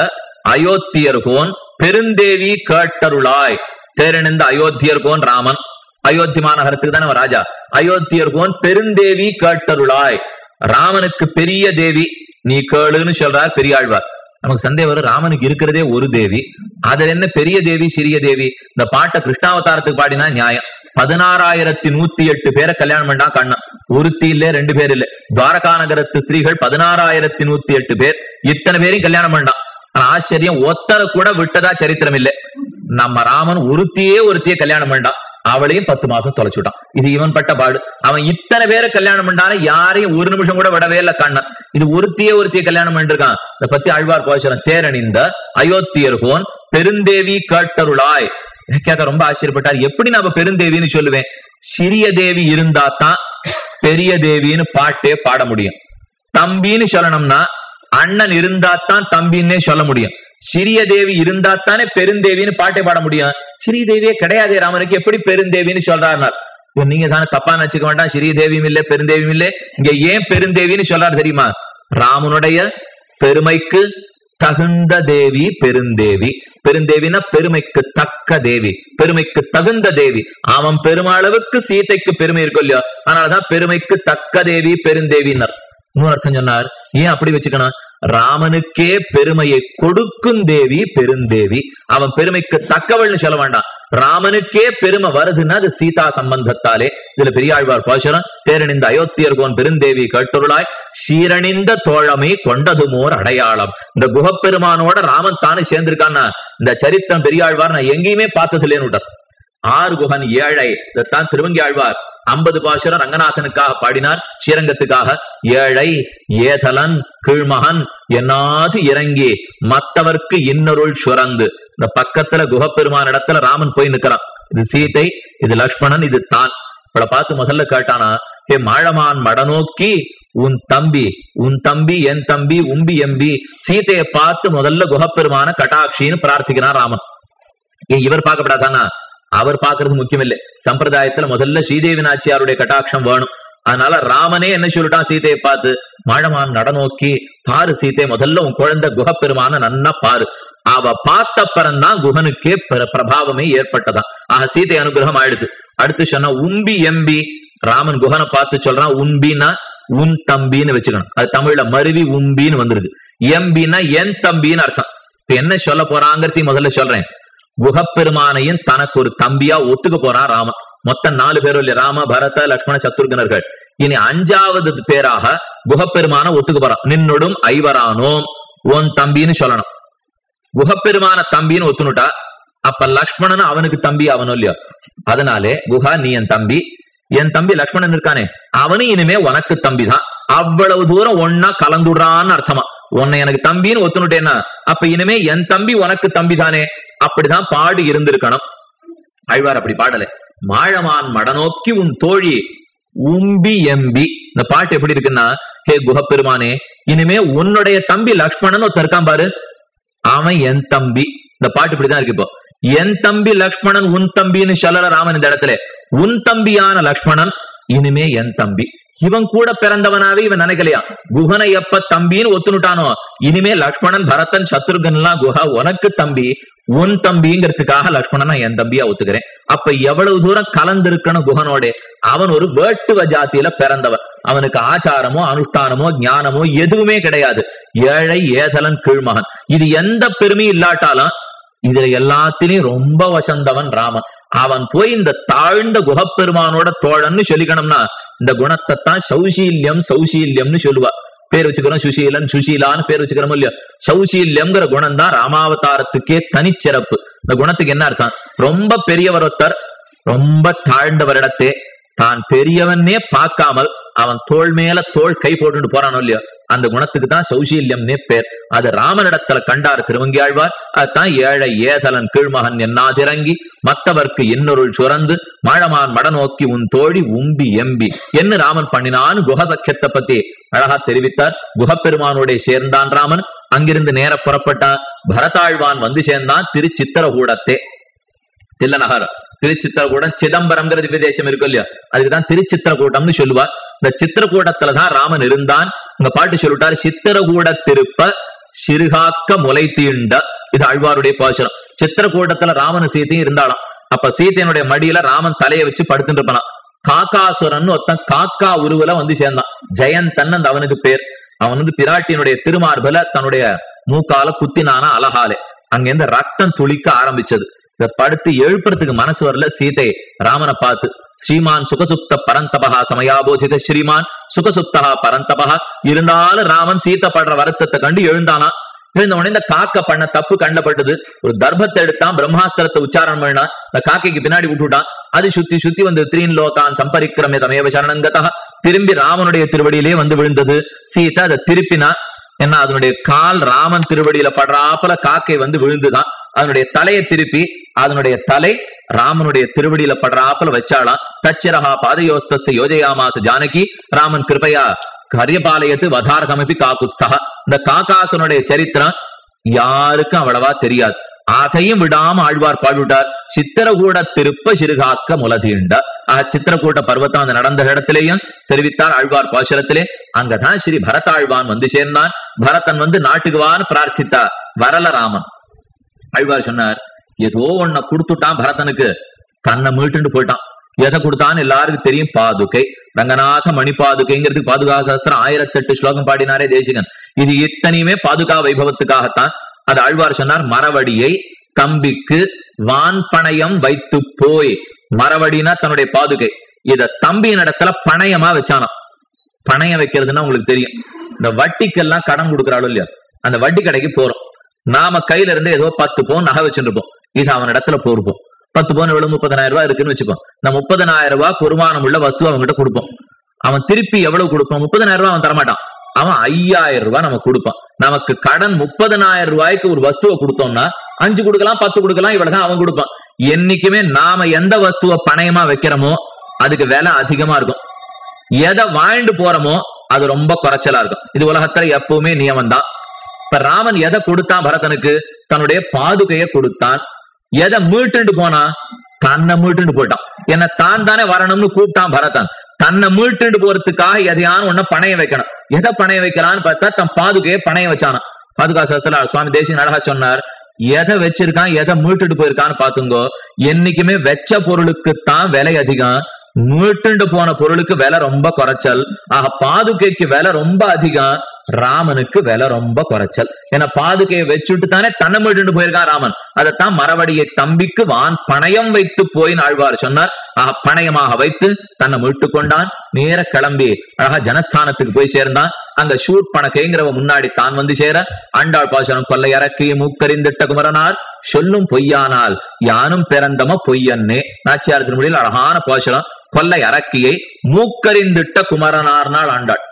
அயோத்தியர் கோன் பெருந்தேவி கேட்டருளாய். தேரணிந்த அயோத்தியர் கோன் ராமன். அயோத்தி மாநகரத்துக்கு தானே ராஜா. அயோத்தியர் கோன் பெருந்தேவி கேட்டருளாய். ராமனுக்கு பெரிய தேவி. நீ கேளுன்னு சொல்றார் பெரியாழ்வார். நமக்கு சந்தேகம் வரும் ராமனுக்கு இருக்கிறதே ஒரு தேவி. அதுல என்ன பெரிய தேவி சிறிய தேவி? இந்த பாட்டை கிருஷ்ணாவதாரத்துக்கு பாடினா நியாயம். பதினாறாயிரத்தி நூத்தி எட்டு பேரை கல்யாணம் பண்ணா கண்ணன். ஒருத்தி இல்ல ரெண்டு பேர் இல்ல. துவாரகா நகரத்து ஸ்திரீகள் பதினாறாயிரத்தி நூத்தி எட்டு பேர். இத்தனை பேரையும் கல்யாணம் பண்ணான். ஆச்சரியம் ஒத்தரை கூட விட்டதா சரித்திரம் இல்ல நம்ம ராமன் ஒருத்தியே ஒருத்திய கல்யாணம் பண்ணான் அவளையும் பத்து மாசம் தொலைச்சுட்டான். இது இவன் பட்ட பாடு. அவன் இத்தனை பேரை கல்யாணம் பண்ணாரு யாரையும் ஒரு நிமிஷம் கூட விடவே இல்ல கண்ணன். இது ஒருத்தியே ஒருத்திய கல்யாணம் பண்ணிருக்கான். இத பத்தி ஆழ்வார் போச்சரம் தேரணிந்த அயோத்தியர் கோன் பெருந்தேவி கேட்டருளாய். கேட்க ரொம்ப ஆச்சரியப்பட்டார். எப்படி நாம பெருந்தேவின்னு சொல்லுவேன்? சிறிய தேவி இருந்தா தான் பெரிய தேவின்னு பாட்டே பாட முடியும். தம்பின்னு சொல்லணும்னா அண்ணன் இருந்தா தான் தம்பின்னே சொல்ல முடியும். சிறிய தேவி இருந்தா தானே பெருந்தேவின்னு பாட்டை பாட முடியும். சிறிய தேவியே கிடையாது ராமனுக்கு எப்படி பெருந்தேவின்னு சொல்றாருனார். நீங்க தானே தப்பா நினைச்சுக்க வேண்டாம் சிறிய தேவியும் இல்ல பெருந்தேவியும் இல்ல. இங்க ஏன் பெருந்தேவின்னு சொல்றாரு தெரியுமா? ராமனுடைய பெருமைக்கு தகுந்த தேவி பெருந்தேவி. பெருந்தேவினா பெருமைக்கு தக்க தேவி பெருமைக்கு தகுந்த தேவி. அவன் பெருமளவுக்கு சீதைக்கு பெருமை இருக்கும் இல்லையோ அதனாலதான் பெருமைக்கு தக்க தேவி பெருந்தேவினர் இன்னொரு அர்த்தம் சொன்னார் ஏன் அப்படி வச்சுக்கணும்? ராமனுக்கே பெருமையை கொடுக்கும் தேவி பெருந்தேவி. அவன் பெருமைக்கு தக்கவள்னு சொல்ல வேண்டாம். ராமனுக்கே பெருமை வருதுன்னா அது சீதா சம்பந்தத்தாலே. இதுல பெரியாழ்வார் பாசுரம் தேரணிந்த அயோத்தியர்கோன் பெருந்தேவி கட்டுருளாய் சீரணிந்த தோழமை கொண்டதுமோர் அடையாளம். இந்த குகப்பெருமானோட ராமன் தானே சேர்ந்திருக்கான்னா இந்த சரித்திரம் பெரியாழ்வார் நான் எங்கேயுமே பார்த்தது இல்லைன்னு விட்டார். ஆறு குகன் ஏழை இதைத்தான் திருவங்கி ஆழ்வார் ஐம்பது பாசுரம் ரங்கநாதனுக்காக பாடினார். ஸ்ரீரங்கத்துக்காக. ஏழை ஏதலன் கீழ்மகன் என்னாது இறங்கி மத்தவர்க்கு இன்னொருள் சுரந்து. இந்த பக்கத்துல குகப்பெருமான இடத்துல ராமன் போய் நிக்கிறான் இது சீதை இது லக்ஷ்மணன் இது தான். இப்ப பார்த்து முதல்ல கேட்டானா ஹே மாழமான் மடநோக்கி உன் தம்பி உன் தம்பி என் தம்பி உம்பி எம்பி சீதையை பார்த்து முதல்ல குகப்பெருமான கட்டாட்சின்னு பிரார்த்திக்கிறான் ராமன். ஏன் இவர் பார்க்கப்படாதானா? அவர் பாக்குறது முக்கியம் இல்ல சம்பிரதாயத்துல முதல்ல ஸ்ரீதேவி நாச்சியாருடைய கட்டாட்சம் வேணும். அதனால ராமனே என்ன சொல்லிட்டான்? சீதையை பார்த்து மாழமான் நடநோக்கி பாரு சீதை முதல்ல உன் குழந்தை குகப்பெருமான நன்னா பாரு. அவ பார்த்தப்பறந்தான் குகனுக்கே பிர- பிரபாவமே ஏற்பட்டதான் ஆக சீதை அனுகிரகம் ஆயிடுது. அடுத்து சொன்னா உம்பி எம்பி. ராமன் குகனை பார்த்து சொல்றான் உம்பின்னா உன் தம்பின்னு வச்சுக்கணும். அது தமிழ்ல மருவி உம்பின்னு வந்துருது. எம்பின்னா என் தம்பின்னு அர்த்தம். இப்ப என்ன சொல்ல போறாங்கிறதையும் முதல்ல சொல்றேன். குகப்பெருமானையும் தனக்கு ஒரு தம்பியா ஒத்துக்க போறான் ராமன். மொத்தம் நாலு பேரும் இல்லையா? ராம பரத லக்ஷ்மண சத்ருகனர்கள். இனி அஞ்சாவது பேராக குகப்பெருமான ஒத்துக்க போறான் நின்னுடும் ஐவரானோம் உன் தம்பின்னு சொல்லணும். குகப்பெருமான தம்பின்னு ஒத்துனுட்டா அப்ப லக்ஷ்மணன் அவனுக்கு தம்பி அவனும் இல்லையோ? அதனாலே குஹா நீ என் தம்பி. என் தம்பி லக்ஷ்மணன் இருக்கானே. அவனும் இனிமே உனக்கு தம்பி தான் அவ்வளவு தூரம் ஒன்னா கலந்துடுறான்னு அர்த்தமா. உன்னை எனக்கு தம்பின்னு ஒத்துனுட்டேன்னா அப்ப இனிமே என் தம்பி உனக்கு தம்பி தானே அப்படிதான் பாடு இருந்திருக்கணும். ஆழ்வார் அப்படி பாடல. மாழமான் மடநோக்கி உன் தோழி உம்பி எம்பி. இந்த பாட்டு எப்படி இருக்குன்னா ஹே குஹப்பெருமானே இனிமே உன்னுடைய தம்பி லக்ஷ்மணன் ஒருத்தர் இருக்கான் பாரு. அவன் என் தம்பி. இந்த பாட்டு இப்படிதான் இருக்கு இப்போ. என் தம்பி லக்ஷ்மணன் உன் தம்பின்னு சொல்லல ராமன் இந்த இடத்துல. உன் தம்பியான லக்ஷ்மணன் இனிமே என் தம்பி. இவன் கூட பிறந்தவனாவே இவன் நினைக்கலையா? குஹனை எப்ப தம்பின்னு ஒத்துனுட்டானோ இனிமே லக்ஷ்மணன் பரதன் சத்ருகன் எல்லாம் குஹா உனக்கு தம்பி உன் தம்பிங்கிறதுக்காக லக்ஷ்மணன் நான் என் தம்பியா ஒத்துக்கிறேன். அப்ப எவ்வளவு தூரம் கலந்திருக்கணும் குஹனோட அவன் ஒரு வேட்டுவ ஜாத்தியில பிறந்தவன். அவனுக்கு ஆச்சாரமோ அனுஷ்டானமோ ஞானமோ எதுவுமே கிடையாது. ஏழை ஏதலன் கீழ்மகன். இது எந்த பெருமையும் இல்லாட்டாலும் இதுல எல்லாத்திலையும் ரொம்ப வசந்தவன் ராமன். அவன் போய் இந்த தாழ்ந்த குகப்பெருமானோட தோழன்னு சொல்லிக்கணும்னா இந்த குணத்தை தான் சௌசீல்யம் சௌசீல்யம்னு சொல்லுவா. பேர் வச்சுக்கிறோம் சுசீலன் சுசீலான்னு பேர் வச்சுக்கிறோம் இல்லையா? சௌசீல்யம்ங்கிற குணம் தான் ராமாவதாரத்துக்கே தனிச்சிறப்பு. இந்த குணத்துக்கு என்ன அர்த்தம்? ரொம்ப பெரியவர் ஒருத்தர் ரொம்ப தாழ்ந்தவரிடத்தே தான் பெரியவனே பார்க்காமல் அவன் தோள் மேல தோள் கை போட்டுட்டு போறானோ இல்லையோ? அந்த குணத்துக்கு தான் சௌசீல்யம்னே பேர் அது ராமனிடத்துல கண்டார் திருவங்கியாழ்வார். அதுதான் ஏழை ஏதலன் கீழ்மகன் என்னாதிறங்கி மத்தவர்க்கு இன்னொருள் சுரந்து மாழமான் மடநோக்கி உன் தோழி உம்பி எம்பி. என்ன ராமன் பண்ணினான்னு குஹசக்கியத்தை பத்தி அழகா தெரிவித்தார். குஹப்பெருமானோட சேர்ந்தான் ராமன். அங்கிருந்து நேர புறப்பட்டான். பரதாழ்வான் வந்து சேர்ந்தான் திருச்சித்திரகூடத்தே. தில்லநகர். திருச்சித்திரகூடம் சிதம்பரம்ங்கிற திவ்ய தேசம் இருக்கு இல்லையா? அதுக்குதான் திருச்சித்திரகூட்டம்னு சொல்லுவார். இந்த சித்திரகூடத்துலதான் ராமன் இருந்தான். இந்த பாட்டு சொல்லிட்டாரு சித்திரகூட திருப்ப சிறுகாக்க முளை தீண்ட. இது ஆழ்வாருடைய பாசுரம். சித்திரகூடத்துல ராமன் சீத்தையும் இருந்தாலும் அப்ப சீத்தையனுடைய மடியில ராமன் தலையை வச்சு படுத்துட்டு இருப்பான் காக்காசுரன் ஒருத்தன் காக்கா உருவல வந்து சேர்ந்தான். ஜெயந்தன் அந்த அவனுக்கு பேர். அவன் வந்து பிராட்டியனுடைய திருமார்பல தன்னுடைய மூக்கால குத்தினானா அழகாலே. அங்கிருந்து ரத்தம் துளிக்க ஆரம்பிச்சது. இத படுத்து எழுப்புறதுக்கு மனசு வரல சீதை ராமனை பார்த்து. ஸ்ரீமான் சுகசுப்த பரந்தபகா சமயாபோதித ஸ்ரீமான். சுகசுப்தகா பரந்தபகா இருந்தாலும் ராமன் சீத்தை படுற வருத்தத்தை கண்டு எழுந்தானா? எழுந்த உடனே இந்த காக்க பண்ண தப்பு கண்டப்பட்டது. ஒரு தர்பத்தை எடுத்தான் பிரம்மாஸ்திரத்தை உச்சாரணம் பண்ணான் இந்த காக்கைக்கு பின்னாடி விட்டுட்டான். அது சுத்தி சுத்தி வந்து த்ரீன் லோகான் சம்பரிக்கிரமே தமேவ சரணங்கதா திரும்பி ராமனுடைய திருவடியிலே வந்து விழுந்தது. சீதா அதை திருப்பினா என்ன அதனுடைய கால் ராமன் திருவடியில படுறாப்புல காக்கை வந்து விழுந்துதான். அதனுடைய தலையை திருப்பி அதனுடைய தலை ராமனுடைய திருவடியில படுறாப்புல வச்சாலாம் தச்சிரகா பாதயோஸ்தஸ்ய யோஜயாமாச ஜானகி. ராமன் கிருபையா கரியபாலயத்து வதாரகமபி காக்குஸ்தா இந்த காக்காசனுடைய சரித்திரம் யாருக்கும் அவ்வளவா தெரியாது. அதையும் விடாம ஆழ்வார் பாடுவிட்டார். சித்திரகூட திருப்ப சிறுகாக்க முலதீண்டார் ஆஹ் சித்திரக்கூட்ட பர்வத்தம் அந்த நடந்த இடத்திலேயும் தெரிவித்தார் ஆழ்வார் பாசுரத்திலே. அங்கதான் ஸ்ரீ பரதாழ்வான் வந்து சேர்ந்தான். பரதன் வந்து நாட்டுக்குவான்னு பிரார்த்தித்தார். வரல அழ்வார் சொன்னார் ஏதோ ஒன்ன கொடுத்துட்டான் பரதனுக்கு. தன்னை மீட்டுண்டு போயிட்டான். எதை கொடுத்தான்னு எல்லாருக்கும் தெரியும் பாதுகை. ரங்கநாத மணி பாதுகைங்கிறதுக்கு பாதுகா சாஸ்திரம் ஆயிரத்தி எட்டு ஸ்லோகம் பாடினாரே தேசிகன். இது இத்தனையுமே பாதுகா வைபவத்துக்காகத்தான். அது ஆழ்வார் சொன்னார் மரவடியை தம்பிக்கு வான் பணயம் வைத்து போய். மரவடினா தன்னுடைய பாதுகை. இத தம்பியின் இடத்துல பணயமா வச்சானாம். பணயம் வைக்கிறதுன்னா உங்களுக்கு தெரியும். இந்த வட்டிக்கெல்லாம் கடன் கொடுக்குறாளோ இல்லையா. அந்த வட்டி கடைக்கு போறோம். நாம கையில இருந்து ஏதோ பத்து பவுன் நகை வச்சுருப்போம். இது அவன் இடத்துல போருப்போம் பத்து பவுன் எவ்வளவு? முப்பதனாயிரம் ரூபாய் இருக்குன்னு வச்சுப்போம். இந்த முப்பதனாயிரம் ரூபாய் பொறுமானம் உள்ள வஸ்து அவங்ககிட்ட கொடுப்போம். அவன் திருப்பி எவ்வளவு கொடுப்பான் முப்பதனாயிரம் ரூபாய் அவன் தரமாட்டான். அவன் ஐயாயிரம் ரூபாய் நம்ம கொடுப்பான். நமக்கு கடன் முப்பதனாயிரம் ரூபாய்க்கு ஒரு வஸ்துவை கொடுத்தோம்னா அஞ்சு கொடுக்கலாம் பத்து கொடுக்கலாம் இவ்வளவுதான் அவன் கொடுப்பான். என்னைக்குமே நாம எந்த வஸ்துவை பணயமா வைக்கிறோமோ அதுக்கு விலை அதிகமா இருக்கும். எதை வாழ்ந்து போறோமோ அது ரொம்ப குறைச்சலா இருக்கும். இது உலகத்துல எப்பவுமே நியமம் தான் இப்ப ராமன் எதை கொடுத்தான் பரதனுக்கு? தன்னுடைய பாதுகைய கொடுத்தான். எதை மீட்டுண்டு போனா? தன்னை மீட்டுண்டு போயிட்டான். என்ன தான் தானே வரணும்னு கூப்பிட்டான் பரதன். தன்னை மீட்டுண்டு போறதுக்காக எதையான ஒன்ன பணைய வைக்கணும். எதை பணைய வைக்கலான்னு பார்த்தா தன் பாதுகையை பணைய வச்சானாம் பாதுகா சத்துல சுவாமி தேசிய அழகா சொன்னார் எதை வச்சிருக்கான் எதை மீட்டுட்டு போயிருக்கான்னு பாத்துங்கோ என்னைக்குமே வெச்ச பொருளுக்குத்தான் விலை அதிகம். மீட்டுண்டு போன பொருளுக்கு விலை ரொம்ப குறைச்சல். ஆக பாதுகைக்கு விலை ரொம்ப அதிகம். ராமனுக்கு விலை ரொம்ப குறைச்சல். ஏன்னா பாதுகையை வச்சுட்டு தானே தன்னை மீட்டுண்டு போயிருக்கான் ராமன். அதைத்தான் மரவடியை தம்பிக்கு வான் பணயம் வைத்து போய் ஆழ்வார் சொன்னார். ஆக பணயமாக வைத்து தன்னை மீட்டு கொண்டான். நேர கிளம்பி அழகா ஜனஸ்தானத்துக்கு போய் சேர்ந்தான். அங்க ஷூட் பணக்கைங்கிறவ முன்னாடி தான் வந்து சேர. அண்டாள் பாசனம் கொல்லை இறக்கி மூக்கறிந்திட்ட குமரனார். சொல்லும் பொய்யானால் யானும் பிறந்தம பொய்யன்னே. நாச்சியார் திருமொழியில் அழகான பாசனம் கொல்லை அரக்கியை மூக்கறிந்திட்ட குமரனார்னால் ஆண்டாள்.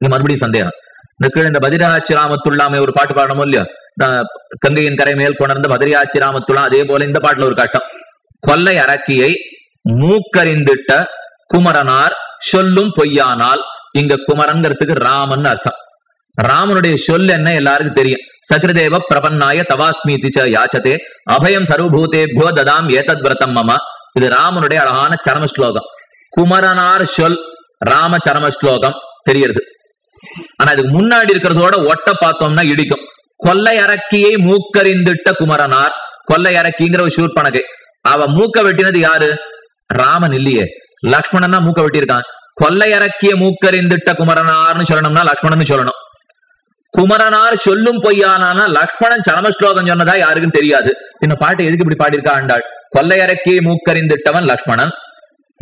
மறுபடியும் சந்தேகம். இந்த கீழே இந்த பதிராட்சி ராமத்துள்ளாமே ஒரு பாட்டு பாடணும் இல்லையா? கங்கையின் கரை மேல் கொணர்ந்த பதிரியாச்சி ராமத்துள்ளா அதே போல இந்த பாட்டுல ஒரு கட்டம். கொல்லை அரக்கியை மூக்கறிந்திட்ட குமரனார் சொல்லும் பொய்யானால் இங்க குமரன்கிறதுக்கு ராமன் அர்த்தம். ராமனுடைய சொல் என்ன எல்லாருக்கும் தெரியும். சகிருதேவ பிரபன்னாய தவாஸ்மீதி ச யாச்சதே அபயம் சர்வபூதேபியோ ததாம் ஏதத் விரதம் மம. இது ராமனுடைய அழகான சரம ஸ்லோகம் குமரனார் சொல் ராம சரம ஸ்லோகம் தெரியறது ஆனா இதுக்கு முன்னாடி இருக்கிறதோட ஒட்ட பார்த்தோம்னா இடிக்கும். கொல்லை அரக்கியை மூக்கறிந்திட்ட குமரனார் கொல்லை அரக்கிங்கிற ஒரு சூர்பனகு அவ மூக்க வெட்டினது யாரு? ராமன் இல்லையே. லக்ஷ்மணன் தான் மூக்க வெட்டியிருக்கான். கொல்லை அரக்கிய மூக்கறிந்திட்ட குமரனார்னு சொல்லணும்னா லக்ஷ்மணன் சொல்லணும். குமரனார் சொல்லும் பொய்யானா லக்ஷ்மணன் சரம ஸ்லோகம் சொன்னதா யாருக்கும் தெரியாது. இந்த பாட்டு எதுக்கு இப்படி பாடியிருக்கா ஆண்டாள்? கொல்லையரக்கியை மூக்கறிந்திட்டவன் லக்ஷ்மணன்.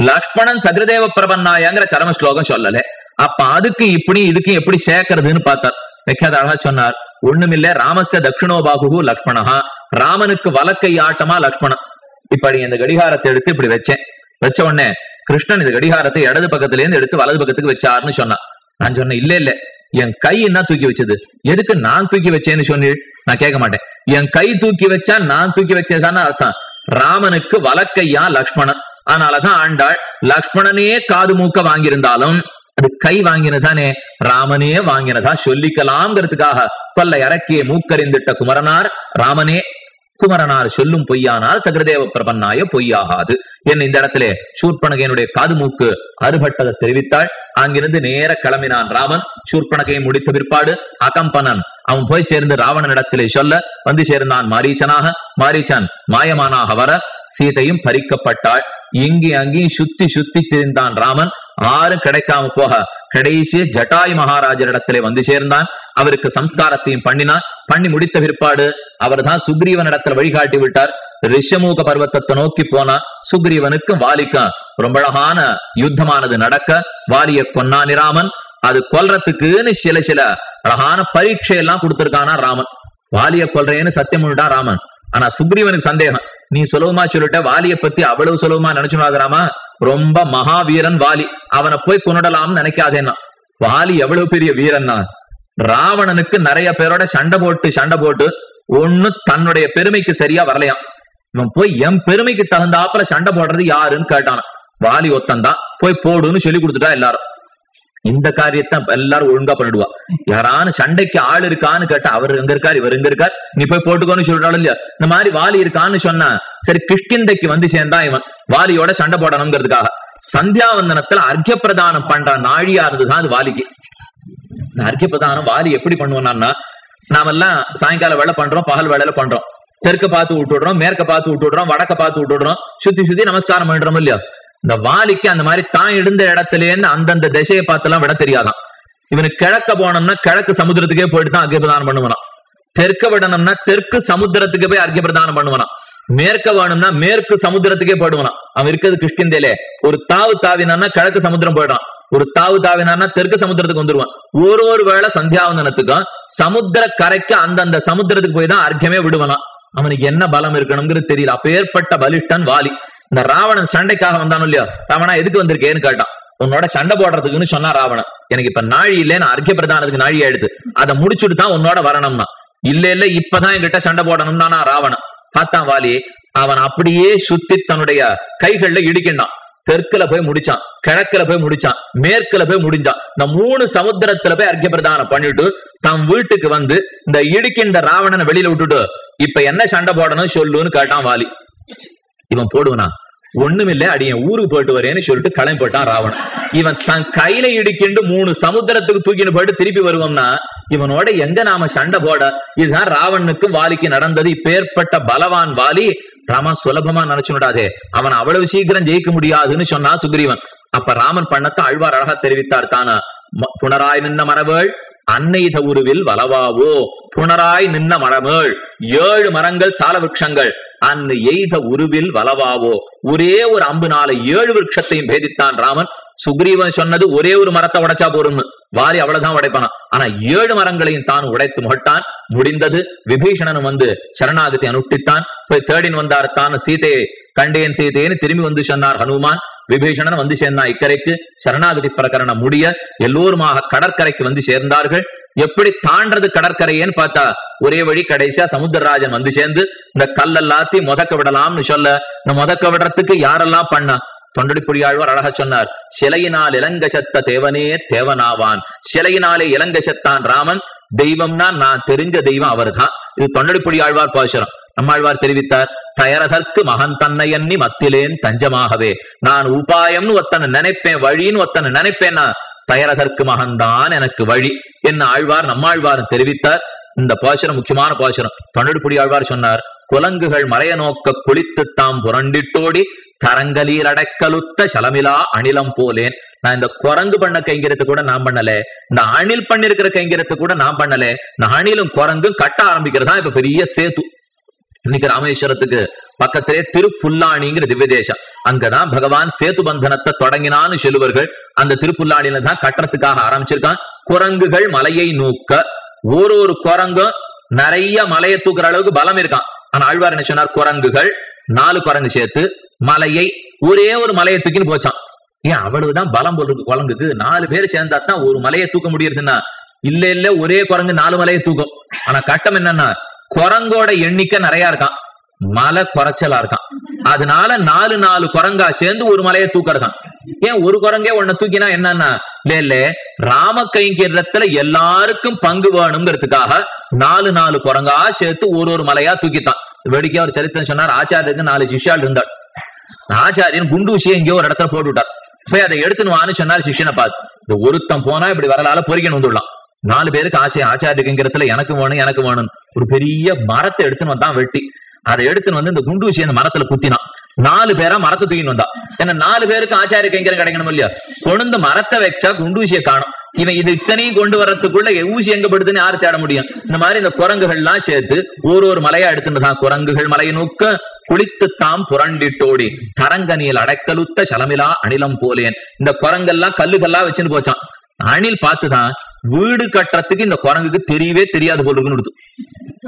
லக்ஷ்மணன் சகிருதேவ பிரபன்னாயங்கிற சரம ஸ்லோகம் சொல்லல. அப்ப அதுக்கு இப்படி இதுக்கு எப்படி சேர்க்கறதுன்னு பார்த்தார். வைக்காத அழகா சொன்னார். ஒண்ணுமில்ல ராமச தட்சிணோபாகு லக்ஷ்மணஹா. ராமனுக்கு வலக்கை ஆட்டமா லக்ஷ்மணன். இப்படி இந்த கடிகாரத்தை எடுத்து இப்படி வச்சேன். வச்ச உடனே கிருஷ்ணன் இந்த கடிகாரத்தை இடது பக்கத்துல இருந்து எடுத்து வலது பக்கத்துக்கு வச்சாருன்னு சொன்னான் நான் சொன்னேன் இல்ல இல்ல. என் கை என்ன தூக்கி வச்சது? எதுக்கு நான் தூக்கி வச்சேன்னு சொன்னி நான் கேட்க மாட்டேன். என் கை தூக்கி வச்சா நான் தூக்கி வச்சதான அர்த்தம்? ராமனுக்கு வலக்கையா லக்ஷ்மணன். அதனாலதான் ஆண்டாள் லக்ஷ்மணனே காது மூக்க வாங்கியிருந்தாலும் அது கை வாங்கினதானே? ராமனே வாங்கினதா? சொல்லிக்கலாம்ங்கிறதுக்காக கொல்லை அரக்கிய மூக்கறிந்திட்ட குமரனார் ராமனே குமரனார் சொல்லும் பொய்யானால் சகரதேவ பிரபன்னாய பொய்யாகாது. என்ன இந்த இடத்திலே சூர்பனகையனுடைய காது மூக்கு அறுபட்டதை தெரிவித்தாள். அங்கிருந்து நேர கிளம்பினான் ராமன். சூர்பனகையை முடித்த பிற்பாடு அகம்பனன் அவன் போய் சேர்ந்து ராவணனிடத்திலே சொல்ல வந்து சேர்ந்தான் மாரீச்சனாக. மாரீச்சன் மாயமானாக வர சீதையும் பறிக்கப்பட்டாள். இங்கே அங்கேயும் சுத்தி சுத்தி திரிந்தான் ராமன். யாரும் கிடைக்காம போக கடைசி ஜட்டாய் மகாராஜரிடத்திலே வந்து சேர்ந்தான். அவருக்கு சம்ஸ்காரத்தையும் பண்ணினான். பண்ணி முடித்த பிற்பாடு அவர் தான் சுக்ரீவனிடத்துல வழிகாட்டி விட்டார். ரிஷமூக பர்வத்தத்தை நோக்கி போனா சுக்ரீவனுக்கும் வாலிக்கும் ரொம்ப அழகான யுத்தமானது நடக்க வாலிய கொன்னானி ராமன். அது கொல்றதுக்குன்னு சில சில அழகான பரீட்சை எல்லாம் கொடுத்திருக்கானா ராமன். வாலிய கொல்றேன்னு சத்தியம் பண்ணிட்டான் ராமன். ஆனா சுக்ரீவனுக்கு சந்தேகம். நீ சுலபமா சொல்லிட்ட வாலிய பத்தி அவ்வளவு சுலபமா நினைச்சுடாதராமா ரொம்ப மகாவீரன் வாலி. அவனை போய் கொண்டுடலாம்னு நினைக்காதேன்னா. வாலி எவ்வளவு பெரிய வீரன்னா. ராவணனுக்கு நிறைய பேரோட சண்டை போட்டு சண்டை போட்டு ஒண்ணு தன்னுடைய பெருமைக்கு சரியா வரலையாம். இவன் போய் என் பெருமைக்கு தகுந்தாப்புல சண்டை போடுறது யாருன்னு கேட்டான். வாலி ஒத்தன் தான் போய் போடுன்னு சொல்லி கொடுத்துட்டா எல்லாரும். இந்த காரியத்தை எல்லாரும் ஒழுங்கா பண்ணிடுவா. யாரானு சண்டைக்கு ஆள் இருக்கான்னு கேட்டா அவர் எங்க இருக்காரு இவர் எங்க இருக்கார்? நீ போய் போட்டுக்கோன்னு சொல்றாள் இல்லையா? இந்த மாதிரி வாலி இருக்கான்னு சொன்னா சரி கிஷ்கிந்தைக்கு வந்து சேர்ந்தா இவன் வாலியோட சண்டை போடணுங்கிறதுக்காக சந்தியாவந்தனத்துல அர்க்கிய பிரதானம் பண்ற நாழியா இருந்ததுதான் அது வாலிக்கு. இந்த அர்க்கிய பிரதானம் வாலி எப்படி பண்ணுவோம்னா நாமெல்லாம் சாயங்கால வேலை பண்றோம் பகல் வேலையில பண்றோம். தெற்க பார்த்து விட்டுடுறோம் மேற்க பார்த்து விட்டுடுறோம் வடக்க பார்த்து விட்டுடுறோம். சுத்தி சுத்தி நமஸ்காரம் பண்றோம் இல்லையா? இந்த வாலிக்கு அந்த மாதிரி தான் இருந்த இடத்துலேருந்து அந்தந்த திசையை பார்த்தெல்லாம் விட தெரியாதான். இவனுக்கு கிழக்க போனோம்னா கிழக்கு சமுத்திரத்துக்கே போயிட்டு தான் அர்க்கிய பிரதானம் பண்ணுவான் தெற்க விடணும்னா தெற்கு சமுத்திரத்துக்கு போய் அர்க்கிய பிரதானம் பண்ணுவான் மேற்க வேணும்னா மேற்கு சமுத்திரத்துக்கே போயிடுவான் அவன் இருக்கிறது கிருஷ்ணந்தேலே ஒரு தாவு தாவினான்னா கிழக்கு சமுத்திரம் போயிடுறான். ஒரு தாவு தாவினான்னா தெற்கு சமுத்திரத்துக்கு வந்துருவான். ஒரு ஒரு வேளை சந்தியாவந்தனத்துக்கும் சமுத்திர கரைக்கு அந்தந்த சமுத்திரத்துக்கு போய் தான் அர்க்கியமே விடுவானாம். அவனுக்கு என்ன பலம் இருக்கணுங்கிறது தெரியல. அப்பேற்பட்ட பலிஷ்டன் வாலி. இந்த ராவணன் சண்டைக்காக வந்தானோ இல்லையா? ராவணா எதுக்கு வந்திருக்கேன்னு கேட்டான். உன்னோட சண்டை போடுறதுக்குன்னு சொன்னா ராவணன். எனக்கு இப்ப நாழி இல்லைன்னு அர்க்கிய பிரதானத்துக்கு நாழி ஆயிடுது. அதை முடிச்சுட்டு தான் உன்னோட வரணும்னா. இல்ல இல்ல இப்பதான் என்கிட்ட சண்டை போடணும்னா நான் ராவணன். பார்த்தான் வாலி அவன் அப்படியே சுத்தி தன்னுடைய கைகள்ல இடிக்கின்றான். தெற்குல போய் முடிச்சான் கிழக்குல போய் முடிச்சான் மேற்குல போய் முடிஞ்சான். இந்த மூணு சமுத்திரத்துல போய் அர்க்கிய பிரதானம் பண்ணிட்டு தம் வீட்டுக்கு வந்து இந்த இடிக்கின்ற ராவணனை வெளியில விட்டுட்டு இப்ப என்ன சண்டை போடணும் சொல்லுன்னு கேட்டான் வாலி. இவன் போடுவனா? ஒண்ணுமில்ல அடியன் ஊருக்கு போயிட்டு வரேன்னு சொல்லிட்டு களம் போட்டான் ராவணன். இவன் தன் கையில இடிக்கிண்டு மூணு சமுத்திரத்துக்கு தூக்கின்னு போயிட்டு திருப்பி வருவோம்னா இவனோட எங்க நாம சண்டை போட? இதுதான் ராவணனுக்கு வாலிக்கு நடந்தது. இப்பேற்பட்ட பலவான் வாலி ராமன் சுலபமா நினைச்சுடாதே அவன் அவ்வளவு சீக்கிரம் ஜெயிக்க முடியாதுன்னு சொன்னா சுக்ரீவன். அப்ப ராமன் பண்ணத்தை அழ்வார் அழகா தெரிவித்தார் தானா? ம- புனராய் நின்ன மரபேள் அன்னைத உருவில் வலவாவோ புனராய் நின்ன மரமேள் ஏழு மரங்கள் சாலவிருக்கங்கள் அன்னு எய்த உருவில் வலவாவோ? ஒரே ஒரு அம்புனால ஏழு விருட்சத்தையும் பேதித்தான் ராமன். சுக்ரீவன் சொன்னது ஒரே ஒரு மரத்தை உடைச்சா போரும்னு. வாரி அவ்வளவுதான் உடைப்பானா? ஆனா ஏழு மரங்களையும் தான் உடைத்து முகட்டான். முடிந்தது விபீஷணன் வந்து சரணாகதி அனுஷ்டித்தான். போய் தேடின் வந்தார் தான் சீதையை கண்டேன் சீதைன்னு திரும்பி வந்து சொன்னார் ஹனுமான். விபீஷணன் வந்து சேர்ந்தான் இக்கரைக்கு. சரணாகதி பிரகரணம் முடிய எல்லோருமாக கடற்கரைக்கு வந்து சேர்ந்தார்கள். எப்படி தாண்டது கடற்கரையேன்னு பார்த்தா ஒரே வழி கடைசியா சமுத்திரராஜன் வந்து சேர்ந்து இந்த கல்லெல்லாத்தையும் முதக்க விடலாம்னு சொல்ல இந்த முதக்க விடுறதுக்கு யாரெல்லாம் பண்ணா? தொண்டடி புரியாழ்வார் அழகா சொன்னார் சிலையினால் இளங்கசத்த தேவனே தேவனாவான். சிலையினாலே இளங்கசத்தான் ராமன். தெய்வம்னா நான் தெரிஞ்ச தெய்வம் அவர்தான். இது தொண்டடி புரியாழ்வார் பாசுரம். நம்மாழ்வார் தெரிவித்தார் தயரதற்கு மகன் தன்னை எண்ணி மத்திலேன் தஞ்சமாகவே. நான் உபாயம்னு ஒத்தனை நினைப்பேன் வழின்னு ஒத்தனை நினைப்பேன்னா தயரதற்கு மகன்தான் எனக்கு வழி. என்ன ஆழ்வார் நம்மாழ்வார் தெரிவித்தார். இந்த பாசுரம் முக்கியமான பாசுரம். தொண்டடிப்புடி ஆழ்வார் சொன்னார் குலங்குகள் மறைய நோக்க குளித்து தாம் புரண்டிட்டோடி கரங்கலீர் அடக்கலுத்த சலமிலா அணிலம் போலேன். நான் இந்த குரங்கு பண்ண கைங்கிறத கூட நான் பண்ணல. இந்த அணில் பண்ணிருக்கிற கைங்கிறத கூட நான் பண்ணல. இந்த அணிலும் குரங்கும் கட்ட ஆரம்பிக்கிறதா இப்ப பெரிய சேத்து. இன்னைக்கு ராமேஸ்வரத்துக்கு பக்கத்திலே திருப்புல்லாணிங்கிற திவ்ய தேசம் அங்கதான் பகவான் சேது பந்தனத்தை தொடங்கினான்னு சொல்லுவார்கள். அந்த திருப்புல்லாணியில தான் கட்டுறதுக்காக ஆரம்பிச்சிருக்கான். குரங்குகள் மலையை நோக்க ஒரு ஒரு குரங்கும் நிறைய மலையை தூக்குற அளவுக்கு பலம் இருக்கான். ஆனா ஆழ்வார் என்ன சொன்னார்? குரங்குகள் நாலு குரங்கு சேர்த்து மலையை ஒரே ஒரு மலையை தூக்கின்னு போச்சான். ஏன் அவ்வளவுதான் பலம் போடுறது குரங்குக்கு? நாலு பேர் சேர்ந்தா தான் ஒரு மலையை தூக்க முடியுதுன்னா இல்ல இல்ல ஒரே குரங்கு நாலு மலையை தூக்கும். ஆனா கட்டம் என்னன்னா குரங்கோட எண்ணிக்கை நிறைய இருக்கான். மலை குறைச்சலா இருக்கான். அதனால நாலு நாலு குரங்கா சேர்ந்து ஒரு மலையை தூக்கறதான். ஏன் ஒரு குரங்கே உன்னை தூக்கினா என்னன்னா இல்ல ராம கைங்கரியத்துல எல்லாருக்கும் பங்கு வேணுங்கிறதுக்காக நாலு நாலு குரங்கா சேர்த்து ஒரு ஒரு மலையா தூக்கித்தான். வேடிக்கையா ஒரு சரித்திரம் சொன்னார் ஆச்சாரியருக்கு நாலு சிஷ்யால் இருந்தார். ஆச்சாரியன் குண்டூசியை எங்கேயோ ஒரு இடத்துல போட்டு விட்டார் போய் அதை எடுத்துன்னு வான்னு சொன்னார் சிஷியனை பார்த்து இந்த ஒருத்தன் போனா இப்படி வரலால பொறிக்கணும் வந்துடலாம். நாலு பேருக்கு ஆசை ஆச்சாரியங்கிறதுல எனக்கு வேணும் எனக்கு வேணும் ஒரு பெரிய மரத்தை எடுத்துன்னு வந்தான் வெட்டி. அதை எடுத்துன்னு வந்து இந்த குண்டூசி அந்த மரத்துல குத்தினான். நாலு பேரா மரத்தை தூக்கின்னு வந்தா ஏன்னா நாலு பேருக்கு ஆச்சாரிய கைங்கரம் கிடைக்கணும் இல்லையா? கொண்டு மரத்தை வச்சா குண்டூசியை காணும். இவன் இது இத்தனையும் கொண்டு வர்றதுக்குள்ள ஊசி எங்க படுதுன்னு யாரு தேட முடியும்? இந்த மாதிரி இந்த குரங்குகள் எல்லாம் சேர்த்து ஒரு ஒரு மலையா எடுத்துட்டு தான் குரங்குகள் மலையை நோக்க குளித்துத்தாம் புரண்டிட்டோடி. தரங்கனியில் அடைக்கலுத்த சலமிலா அணிலம் போலேன். இந்த குரங்கெல்லாம் கல்லுகள்லாம் வச்சுன்னு போச்சான். அணில் பார்த்துதான் வீடு கட்டுறதுக்கு இந்த குரங்குக்கு தெரியவே தெரியாது போல் இருக்குன்னு கொடுத்து.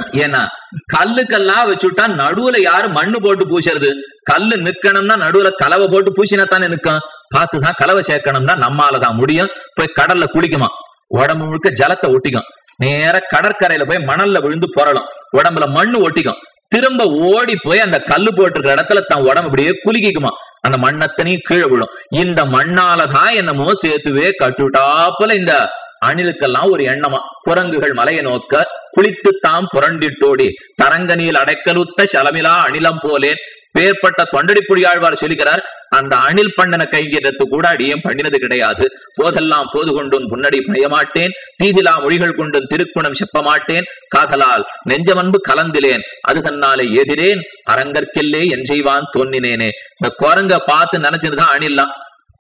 ஏன்னா கல்லுக்கெல்லாம் வச்சுட்டா நடுவுல யாரு மண்ணு போட்டு பூசறது? கல்லு நிக்கணும்னா நடுவுல கலவை போட்டு பூசினா தானே நிக்கும்? பார்த்துதான் கலவை சேர்க்கணும்னா நம்மாலதான் முடியும். போய் கடல்ல குளிக்குமா? உடம்பு முழுக்க ஜலத்தை ஒட்டிக்கும். நேர கடற்கரையில போய் மணல்ல விழுந்து புரளும் உடம்புல மண்ணு ஒட்டிக்கும். திரும்ப ஓடி போய் அந்த கல்லு போட்டிருக்கிற இடத்துல தன் உடம்பு இப்படியே குலுக்கிக்குமா? அந்த மண்ணத்தனையும் கீழே விழும். இந்த மண்ணாலதான் என்னமோ சேர்த்துவே கட்டுட்டாப்புல இந்த அணிலுக்கெல்லாம் ஒரு எண்ணமா? குரங்குகள் மலையை நோக்க குளித்து தாம் புரண்டிட்டோடி. தரங்கனியில் அடைக்கலுத்த சலமிலா அணிலம் போலேன் பேர்பட்ட தொண்டடி புலியாழ்வார் சொல்லிக்கிறார் அந்த அணில் பண்ணன கைங்கிறது கூட அடியும் பண்ணினது கிடையாது. போதெல்லாம் போது கொண்டும் புன்னடி பயமாட்டேன். தீதிலா மொழிகள் கொண்டும் திருக்குணம் செப்ப மாட்டேன் காதலால் நெஞ்சமன்பு கலந்திலேன். அது தன்னாலே எதிரேன். அரங்கற்கில்லே என் செய்வான் தோன்னினேனே இந்த குரங்க பார்த்து நினைச்சதுதான் அணில்லாம்.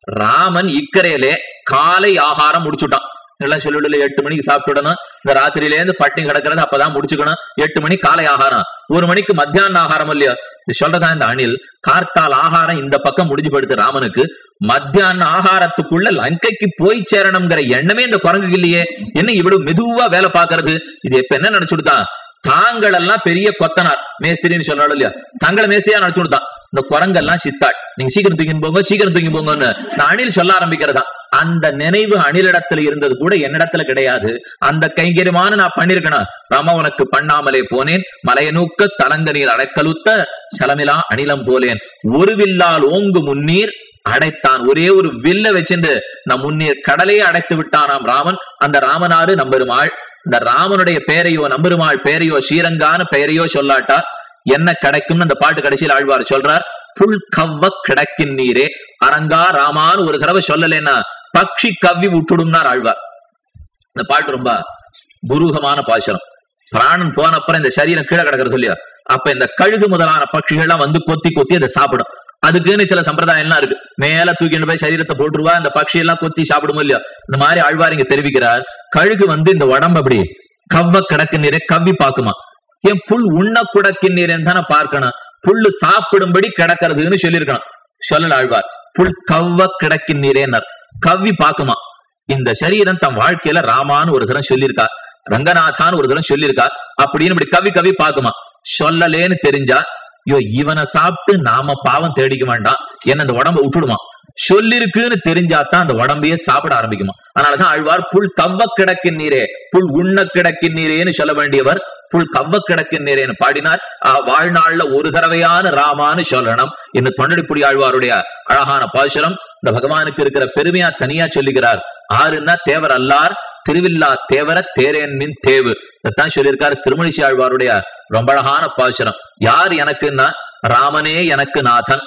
ராமன் இக்கரையிலே காலை ஆகாரம் முடிச்சுட்டான். எல்லாம் சொல்லிவிடல எட்டு மணிக்கு சாப்பிட்டுடணும். இந்த ராத்திரியில இருந்து பட்டினி கிடக்கிறது அப்பதான் முடிச்சுக்கணும். எட்டு மணி காலை ஆகாரம். ஒரு மணிக்கு மத்தியான ஆகாரம் இல்லையா? இது சொல்றதா இந்த அணில்? கார்த்தால் ஆகாரம் இந்த பக்கம் முடிஞ்சு போயிடுது ராமனுக்கு. மத்தியான ஆகாரத்துக்குள்ள லங்கைக்கு போய் சேரணுங்கிற எண்ணமே இந்த குரங்குக்கு இல்லையே. என்ன இவ்வளவு மெதுவா வேலை பாக்குறது இது இப்ப என்ன நினைச்சுடுதான் தாங்கள் எல்லாம் பெரிய கொத்தனார். மேஸ்திரின்னு சொல்றாலும் இல்லையா? தங்களை மேஸ்திரியா நினைச்சு கொடுத்தான் இந்த குரங்கெல்லாம் சித்தாள். நீங்க சீக்கிரம் தூக்கி போங்க சீக்கிரம் தூக்கி போங்கன்னு அணில் சொல்ல ஆரம்பிக்கிறதா அந்த நினைவு அணிலிடத்துல இருந்தது கூட என்னிடத்துல கிடையாது. அந்த கைங்கரியமான நான் பண்ணிருக்கணும் ரம உனக்கு பண்ணாமலே போனேன். மலைய நூக்க தலங்கநீர் அடைக்கலுத்த சலமிலா அணிலம் போலேன். ஒரு வில்லால் ஓங்கு முன்னீர் அடைத்தான். ஒரே ஒரு வில்ல வச்சிருந்து நம் முன்னீர் கடலையே அடைத்து விட்டானாம் ராமன். அந்த ராமனாரு நம்பெருமாள். இந்த ராமனுடைய பெயரையோ நம்பெருமாள் பெயரையோ ஸ்ரீரங்கான பெயரையோ சொல்லாட்டா என்ன கிடைக்கும்னு அந்த பாட்டு கடைசியில் ஆழ்வார் சொல்றார் புல் கவ்வ கிடக்கின் நீரே அரங்கா ராமான்னு ஒரு தடவை சொல்லலைன்னா பக்ஷி கவ்வி விட்டுடும்னார் ஆழ்வார். இந்த பாட்டு ரொம்ப புரூகமான பாசனம் பிராணன் போன அப்புறம் இந்த சரீரம் கீழே கிடக்கிறது சொல்லியா அப்ப இந்த கழுகு முதலான பட்சிகள்லாம் வந்து கொத்தி கொத்தி அதை சாப்பிடும். அதுக்குன்னு சில சம்பிரதாயம் எல்லாம் இருக்கு. மேல தூக்கிட்டு போய் சரீரத்தை போட்டுருவா இந்த பட்சி எல்லாம் கொத்தி சாப்பிடுமோ இல்லையோ? இந்த மாதிரி ஆழ்வார் இங்க தெரிவிக்கிறார். கழுகு வந்து இந்த உடம்பு அப்படி கவ்வ கிடக்கு நீரை கவ்வி பாக்குமா என் புல் உண்ண குடக்கு நீரேன்னு தானே பார்க்கணும். புல்லு சாப்பிடும்படி கிடக்கிறதுன்னு சொல்லியிருக்கணும். சொல்லல ஆழ்வார். புல் கவ்வ கிடக்கு நீரேனர் கவ்வி பாக்குமா இந்த சரீரம் தன் வாழ்க்கையில ராமான்னு ஒரு தரம் சொல்லியிருக்கா. ரங்கநாதான்னு ஒரு தரம் சொல்லியிருக்கா. அப்படின்னு இப்படி கவி கவி பாக்குமா சொல்லலேன்னு தெரிஞ்சா ஐயோ இவனை சாப்பிட்டு நாம பாவம் தேடிக்க வேண்டாம். என்ன அந்த உடம்ப விட்டுடுமா? சொல்லிருக்குன்னு தெரிஞ்சாதான் அந்த உடம்பையே சாப்பிட ஆரம்பிக்குமா? அதனாலதான் ஆழ்வார் புல் கவ்வ கிடக்கின் நீரே புல் உண்ண கிடக்கின் நீரேன்னு சொல்ல வேண்டியவர் புல் கவ்வ கிடக்கின் நீரேன்னு பாடினார். வாழ்நாள்ல ஒரு தடவையான ராமான்னு சொல்லணும். இந்த தொண்டடிப்புடி ஆழ்வாருடைய அழகான பாசுரம் இந்த பகவானுக்கு இருக்கிற பெருமையா தனியா சொல்லுகிறார். ஆறுன்னா தேவர் அல்லார் திருவில்லா தேவர தேரேன் மின் தேவு. இதைத்தான் சொல்லியிருக்காரு திருமணிசி ஆழ்வாருடைய ரொம்ப அழகான பாசுரம். யார் எனக்குன்னா? ராமனே எனக்கு நாதன்.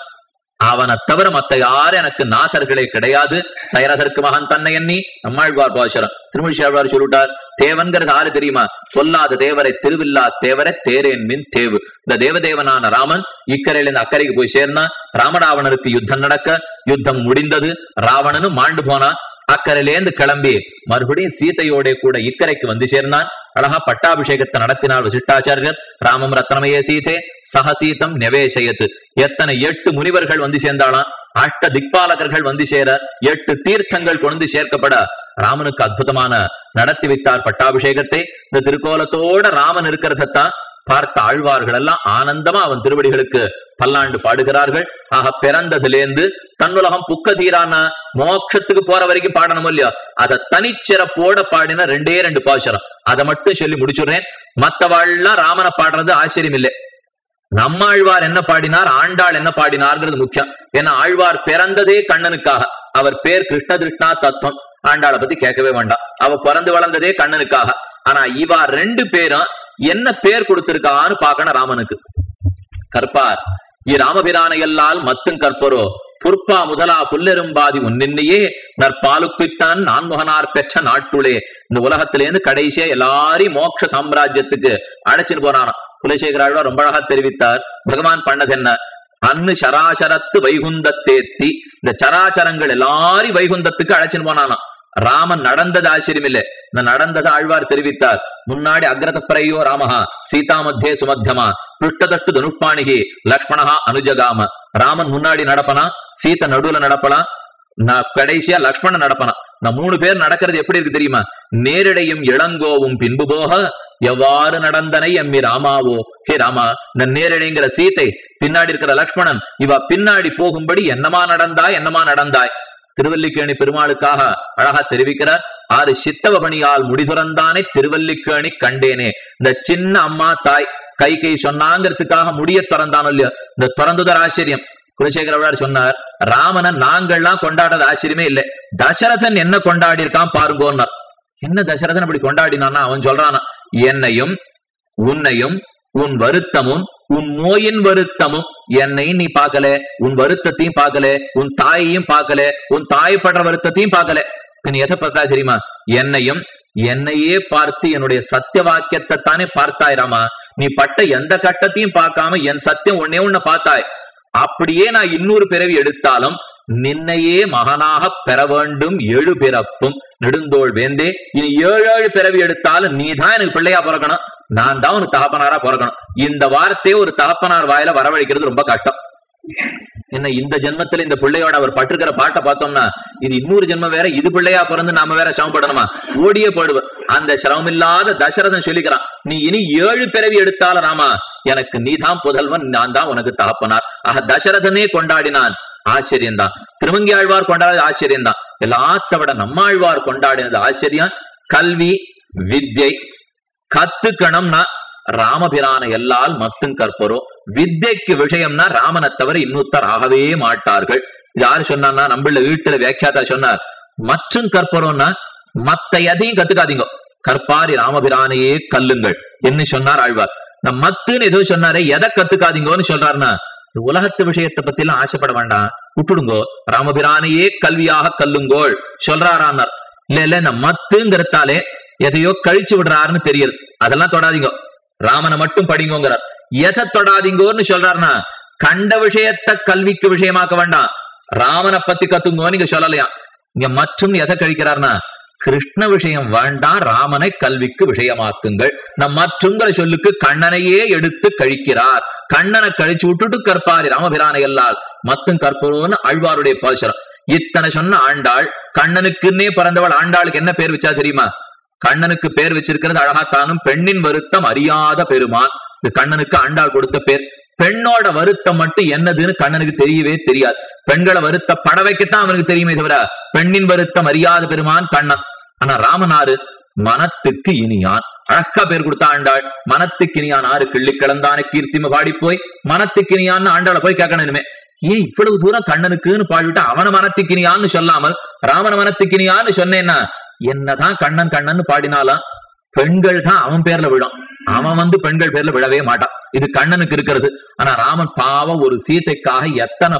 அவனை தவிர மத்த யார் எனக்கு நாசர்களே கிடையாது. தயரதற்கு மகன் தன்னை எண்ணி நம்மாழ்வார் பாசுரம். திருமணிசி ஆழ்வார் சொல்லிட்டார் தேவன்கிறது யாரு தெரியுமா? சொல்லாத தேவரை திருவில்லா தேவரை தேரேன் மின் தேவு. இந்த தேவதேவனான ராமன் இக்கரையிலிருந்து அக்கறைக்கு போய் சேர்ந்தான். ராமராவணருக்கு யுத்தம் நடக்க யுத்தம் முடிந்தது. ராவணனும் மாண்டு போனா அக்கறையிலேந்து கிளம்பி மறுபடியும் சீதையோட கூட இக்கரைக்கு வந்து சேர்ந்தான். அழகா பட்டாபிஷேகத்தை நடத்தினார் வசிஷ்டாச்சாரியர் ராமம் ரத்னமயே சீதே சகசீதம் நெவேசயத்து. எத்தனை எட்டு முனிவர்கள் வந்து சேர்ந்தாலாம் அட்ட திக்பாலகர்கள் வந்து சேர எட்டு தீர்த்தங்கள் கொண்டு சேர்க்கப்பட ராமனுக்கு அற்புதமான நடத்தி வைத்தார் பட்டாபிஷேகத்தை. இந்த திருக்கோலத்தோட ராமன் இருக்கிறதத்தான் பார்த்த ஆழ்வார்கள் எல்லாம் ஆனந்தமா அவன் திருவடிகளுக்கு பல்லாண்டு பாடுகிறார்கள். ஆக பிறந்ததுலேருந்து தன்னுலகம் புக்க தீரான? மோட்சத்துக்கு போற வரைக்கும் பாடணும் இல்லையா? அதை தனிச்சிறப்போட பாடின ரெண்டே ரெண்டு பாசுரம். அதை மட்டும் சொல்லி முடிச்சுடுறேன். மத்தவாள்லாம் ராமனை பாடுறது ஆச்சரியம் இல்லை. நம்ம ஆழ்வார் என்ன பாடினார்? ஆண்டாள் என்ன பாடினார்ங்கிறது முக்கியம். ஏன்னா ஆழ்வார் பிறந்ததே கண்ணனுக்காக. அவர் பேர் கிருஷ்ண திருஷ்ணா தத்துவம். ஆண்டாளை பத்தி கேட்கவே வேண்டாம். அவ பிறந்து வளர்ந்ததே கண்ணனுக்காக. ஆனா இவா ரெண்டு பேரும் என்ன பேர் கொடுத்திருக்கான்னு பாக்கணும் ராமனுக்கு. கற்பார் இராமபிரானையல்லால் மத்தும் கற்பரோ புற்பா முதலா புல்லெரும்பாதி உன்னின்னையே நற்பாலுக்குத்தான் நான்முகனார் பெற்ற நாட்டுளே. இந்த உலகத்திலேருந்து கடைசியா எல்லாரையும் மோட்ச சாம்ராஜ்யத்துக்கு அழைச்சிட்டு போறானா. குலசேகராழ்வா ரொம்ப அழகா தெரிவித்தார். பகவான் பண்ணது என்ன? அன்னு சராசரத்து வைகுந்தத்தேத்தி. இந்த சராச்சரங்கள் எல்லாரையும் வைகுந்தத்துக்கு அழைச்சின்னு போனானா. ராமன் நடந்தது ஆச்சரியம் இல்லை இந்த நடந்தது ஆழ்வார் தெரிவித்தார். முன்னாடி அக்ரத ராமஹா சீதா மத்தியே சுமத்தியமா பிருஷ்டதட்டு தனுப்பாணிகி லக்ஷ்மணஹா அனுஜகாம? ராமன் முன்னாடி நடப்பனா? சீத நடுவுல நடப்பலாம் நான் கடைசியா லக்ஷ்மணன் நடப்பனா? நான் மூணு பேர் நடக்கிறது எப்படி இருக்கு தெரியுமா? நேரிடையும் இளங்கோவும் பின்பு போக எவ்வாறு நடந்தனை எம்மி ராமாவோ? ஹே ராமா இந்த நேரிடைங்கிற சீதை பின்னாடி இருக்கிற லக்ஷ்மணன் இவ பின்னாடி போகும்படி என்னமா நடந்தாய் என்னமா நடந்தாய்? திருவல்லிக்கேணி பெருமாளுக்காக அழகா தெரிவிக்கிறார். ஆறு சித்தவ பணியால் முடிதுறந்தானே திருவல்லிக்கேணி கண்டேனே. இந்த சின்ன அம்மா தாய் கை கை சொன்னாங்கிறதுக்காக முடிய திறந்தானோ இல்லையோ? இந்த திறந்துதர் ஆச்சரியம். குலசேகரவர் சொன்னார். ராமனை நாங்கள்லாம் கொண்டாடுறது ஆச்சரியமே இல்லை. தசரதன் என்ன கொண்டாடி இருக்கான் பாருங்கோன்னார் என்ன தசரதன் அப்படி கொண்டாடினான்னா அவன் சொல்றானா என்னையும் உன்னையும் உன் வருத்தமும் உன் நோயின் வருத்தமும் என்னை நீ பார்க்கல உன் வருத்தத்தையும் பார்க்கல உன் தாயையும் பார்க்கல உன் தாய் படுற வருத்தத்தையும் பார்க்கல. நீ எதை பார்த்தா தெரியுமா? என்னையும் என்னையே பார்த்து என்னுடைய சத்திய வாக்கியத்தை தானே பார்த்தாய் ராமா. நீ பட்ட எந்த கட்டத்தையும் பார்க்காம என் சத்தியம் உன்னே உன்னை பார்த்தாய். அப்படியே நான் இன்னொரு பிறவி எடுத்தாலும் நின்னையே மகனாக பெற வேண்டும் ஏழு பிறப்பும். நெடுந்தோள் வேந்தே இனி ஏழு ஏழு பிறவி எடுத்தாலும் நீ தான் எனக்கு பிள்ளையா பிறக்கணும். நான் தான் உனக்கு தகப்பனாரா பிறக்கணும். இந்த வார்த்தையே ஒரு தகப்பனார் வாயில வரவழைக்கிறது ரொம்ப கஷ்டம். என்ன இந்த ஜென்மத்துல இந்த பிள்ளையோட அவர் பட்டிருக்கிற பாட்டை பார்த்தோம்னா இது இன்னொரு ஜென்மம் வேற இது பிள்ளையா பிறந்து நாம வேற சிரமப்படணுமா? ஓடியே போடுவோம் அந்த சிரமம் இல்லாத தசரதன் சொல்லிக்கிறான் நீ இனி ஏழு பிறவி எடுத்தாலும் ராமா எனக்கு நீதான் புதல்வன் நான் தான் உனக்கு தகப்பனார். ஆக தசரதனே கொண்டாடினான். ஆச்சரியம்தான். திருமங்கி ஆழ்வார் கொண்டாடுறது ஆச்சரியம்தான். எல்லாத்த விட நம்மாழ்வார் கொண்டாடினது ஆச்சரியம். கல்வி வித்யை கத்துக்கணும்னா ராமபிரான எல்லால் மத்தும் கற்பரும் வித்தைக்கு விஷயம்னா ராமனை தவிர இன்னொருத்தர் ஆகவே மாட்டார்கள். யாரு சொன்னா நம்மள வீட்டுல வியாக்கியாத்தா சொன்னார். மற்றும் கற்பரோம்னா மத்த எதையும் கத்துக்காதீங்க. கற்பாரி ராமபிரானையே கல்லுங்கள். என்ன சொன்னார் ஆழ்வார்? நம் மத்துன்னு எதுவும் சொன்னாரே எதை கத்துக்காதீங்கன்னு சொல்றாருன்னா உலகத்து விஷயத்தை பத்தி எல்லாம் ஆசைப்பட வேண்டாம். விட்டுடுங்கோ. ராமபிரானையே கல்வியாக கல்லுங்கோள். சொல்றாரான்னார் இல்ல இல்ல இந்த மத்துங்கிறதாலே எதையோ கழிச்சு விடுறாருன்னு தெரியுது. அதெல்லாம் தொடாதீங்க. ராமனை மட்டும் படிங்கோங்கிறார். எதை தொடாதீங்கோன்னு சொல்றாருன்னா கண்ட விஷயத்த கல்விக்கு விஷயமாக்க வேண்டாம். ராமனை பத்தி கத்துங்கோ நீங்க சொல்லலையா இங்க மற்றும் எதை கழிக்கிறார்னா கிருஷ்ண விஷயம் வேண்டாம் ராமனை கல்விக்கு விஷயமாக்குங்கள். நம் மற்றுங்கிற சொல்லுக்கு கண்ணனையே எடுத்து கழிக்கிறார். கண்ணனை கழிச்சு விட்டுட்டு கற்பாரி ராமபிரானை எல்லால் மத்தும் கற்பரோன்னு ஆழ்வாருடைய பாசுரம். இத்தனை சொன்ன ஆண்டாள் கண்ணனுக்குன்னே பிறந்தவள் ஆண்டாளுக்கு என்ன பேர் வச்சா தெரியுமா? கண்ணனுக்கு பேர் வச்சிருக்கிறது அழகாத்தானும் பெண்ணின் வருத்தம் அறியாத பெருமான். இது கண்ணனுக்கு ஆண்டாள் கொடுத்த பேர். பெண்ணோட வருத்தம் மட்டும் என்னதுன்னு கண்ணனுக்கு தெரியவே தெரியாது. பெண்களை வருத்த பட வைக்கத்தான் அவனுக்கு தெரியுமே தவிர பெண்ணின் வருத்தம் அறியாத பெருமான் கண்ணன். ஆனா ராமனாரு மனத்துக்கு இனியான். அழகா பேர் கொடுத்தா ஆண்டாள் மனத்துக்கு இனியான் ஆறு கிள்ளி கிளந்தான கீர்த்திம பாடி போய் மனத்துக்கு இனியான்னு ஆண்டாளை போய் கேட்கணும் இனிமே. ஏன் இவ்வளவு தூரம் கண்ணனுக்குன்னு பாடிவிட்டு அவன மனத்துக்கு இனியான்னு சொல்லாமல் ராமன மனத்துக்கு இனியான்னு சொன்னேன்னா என்னதான் கண்ணன் கண்ணன் பாடினாலும் பெண்கள் தான் அவன் பேர்ல விழும். அவன் வந்து பெண்கள் பேர்ல விழவே மாட்டான். இது கண்ணனுக்கு இருக்கிறது. ஆனா ராமன் பாவம் ஒரு சீத்தைக்காக எத்தனை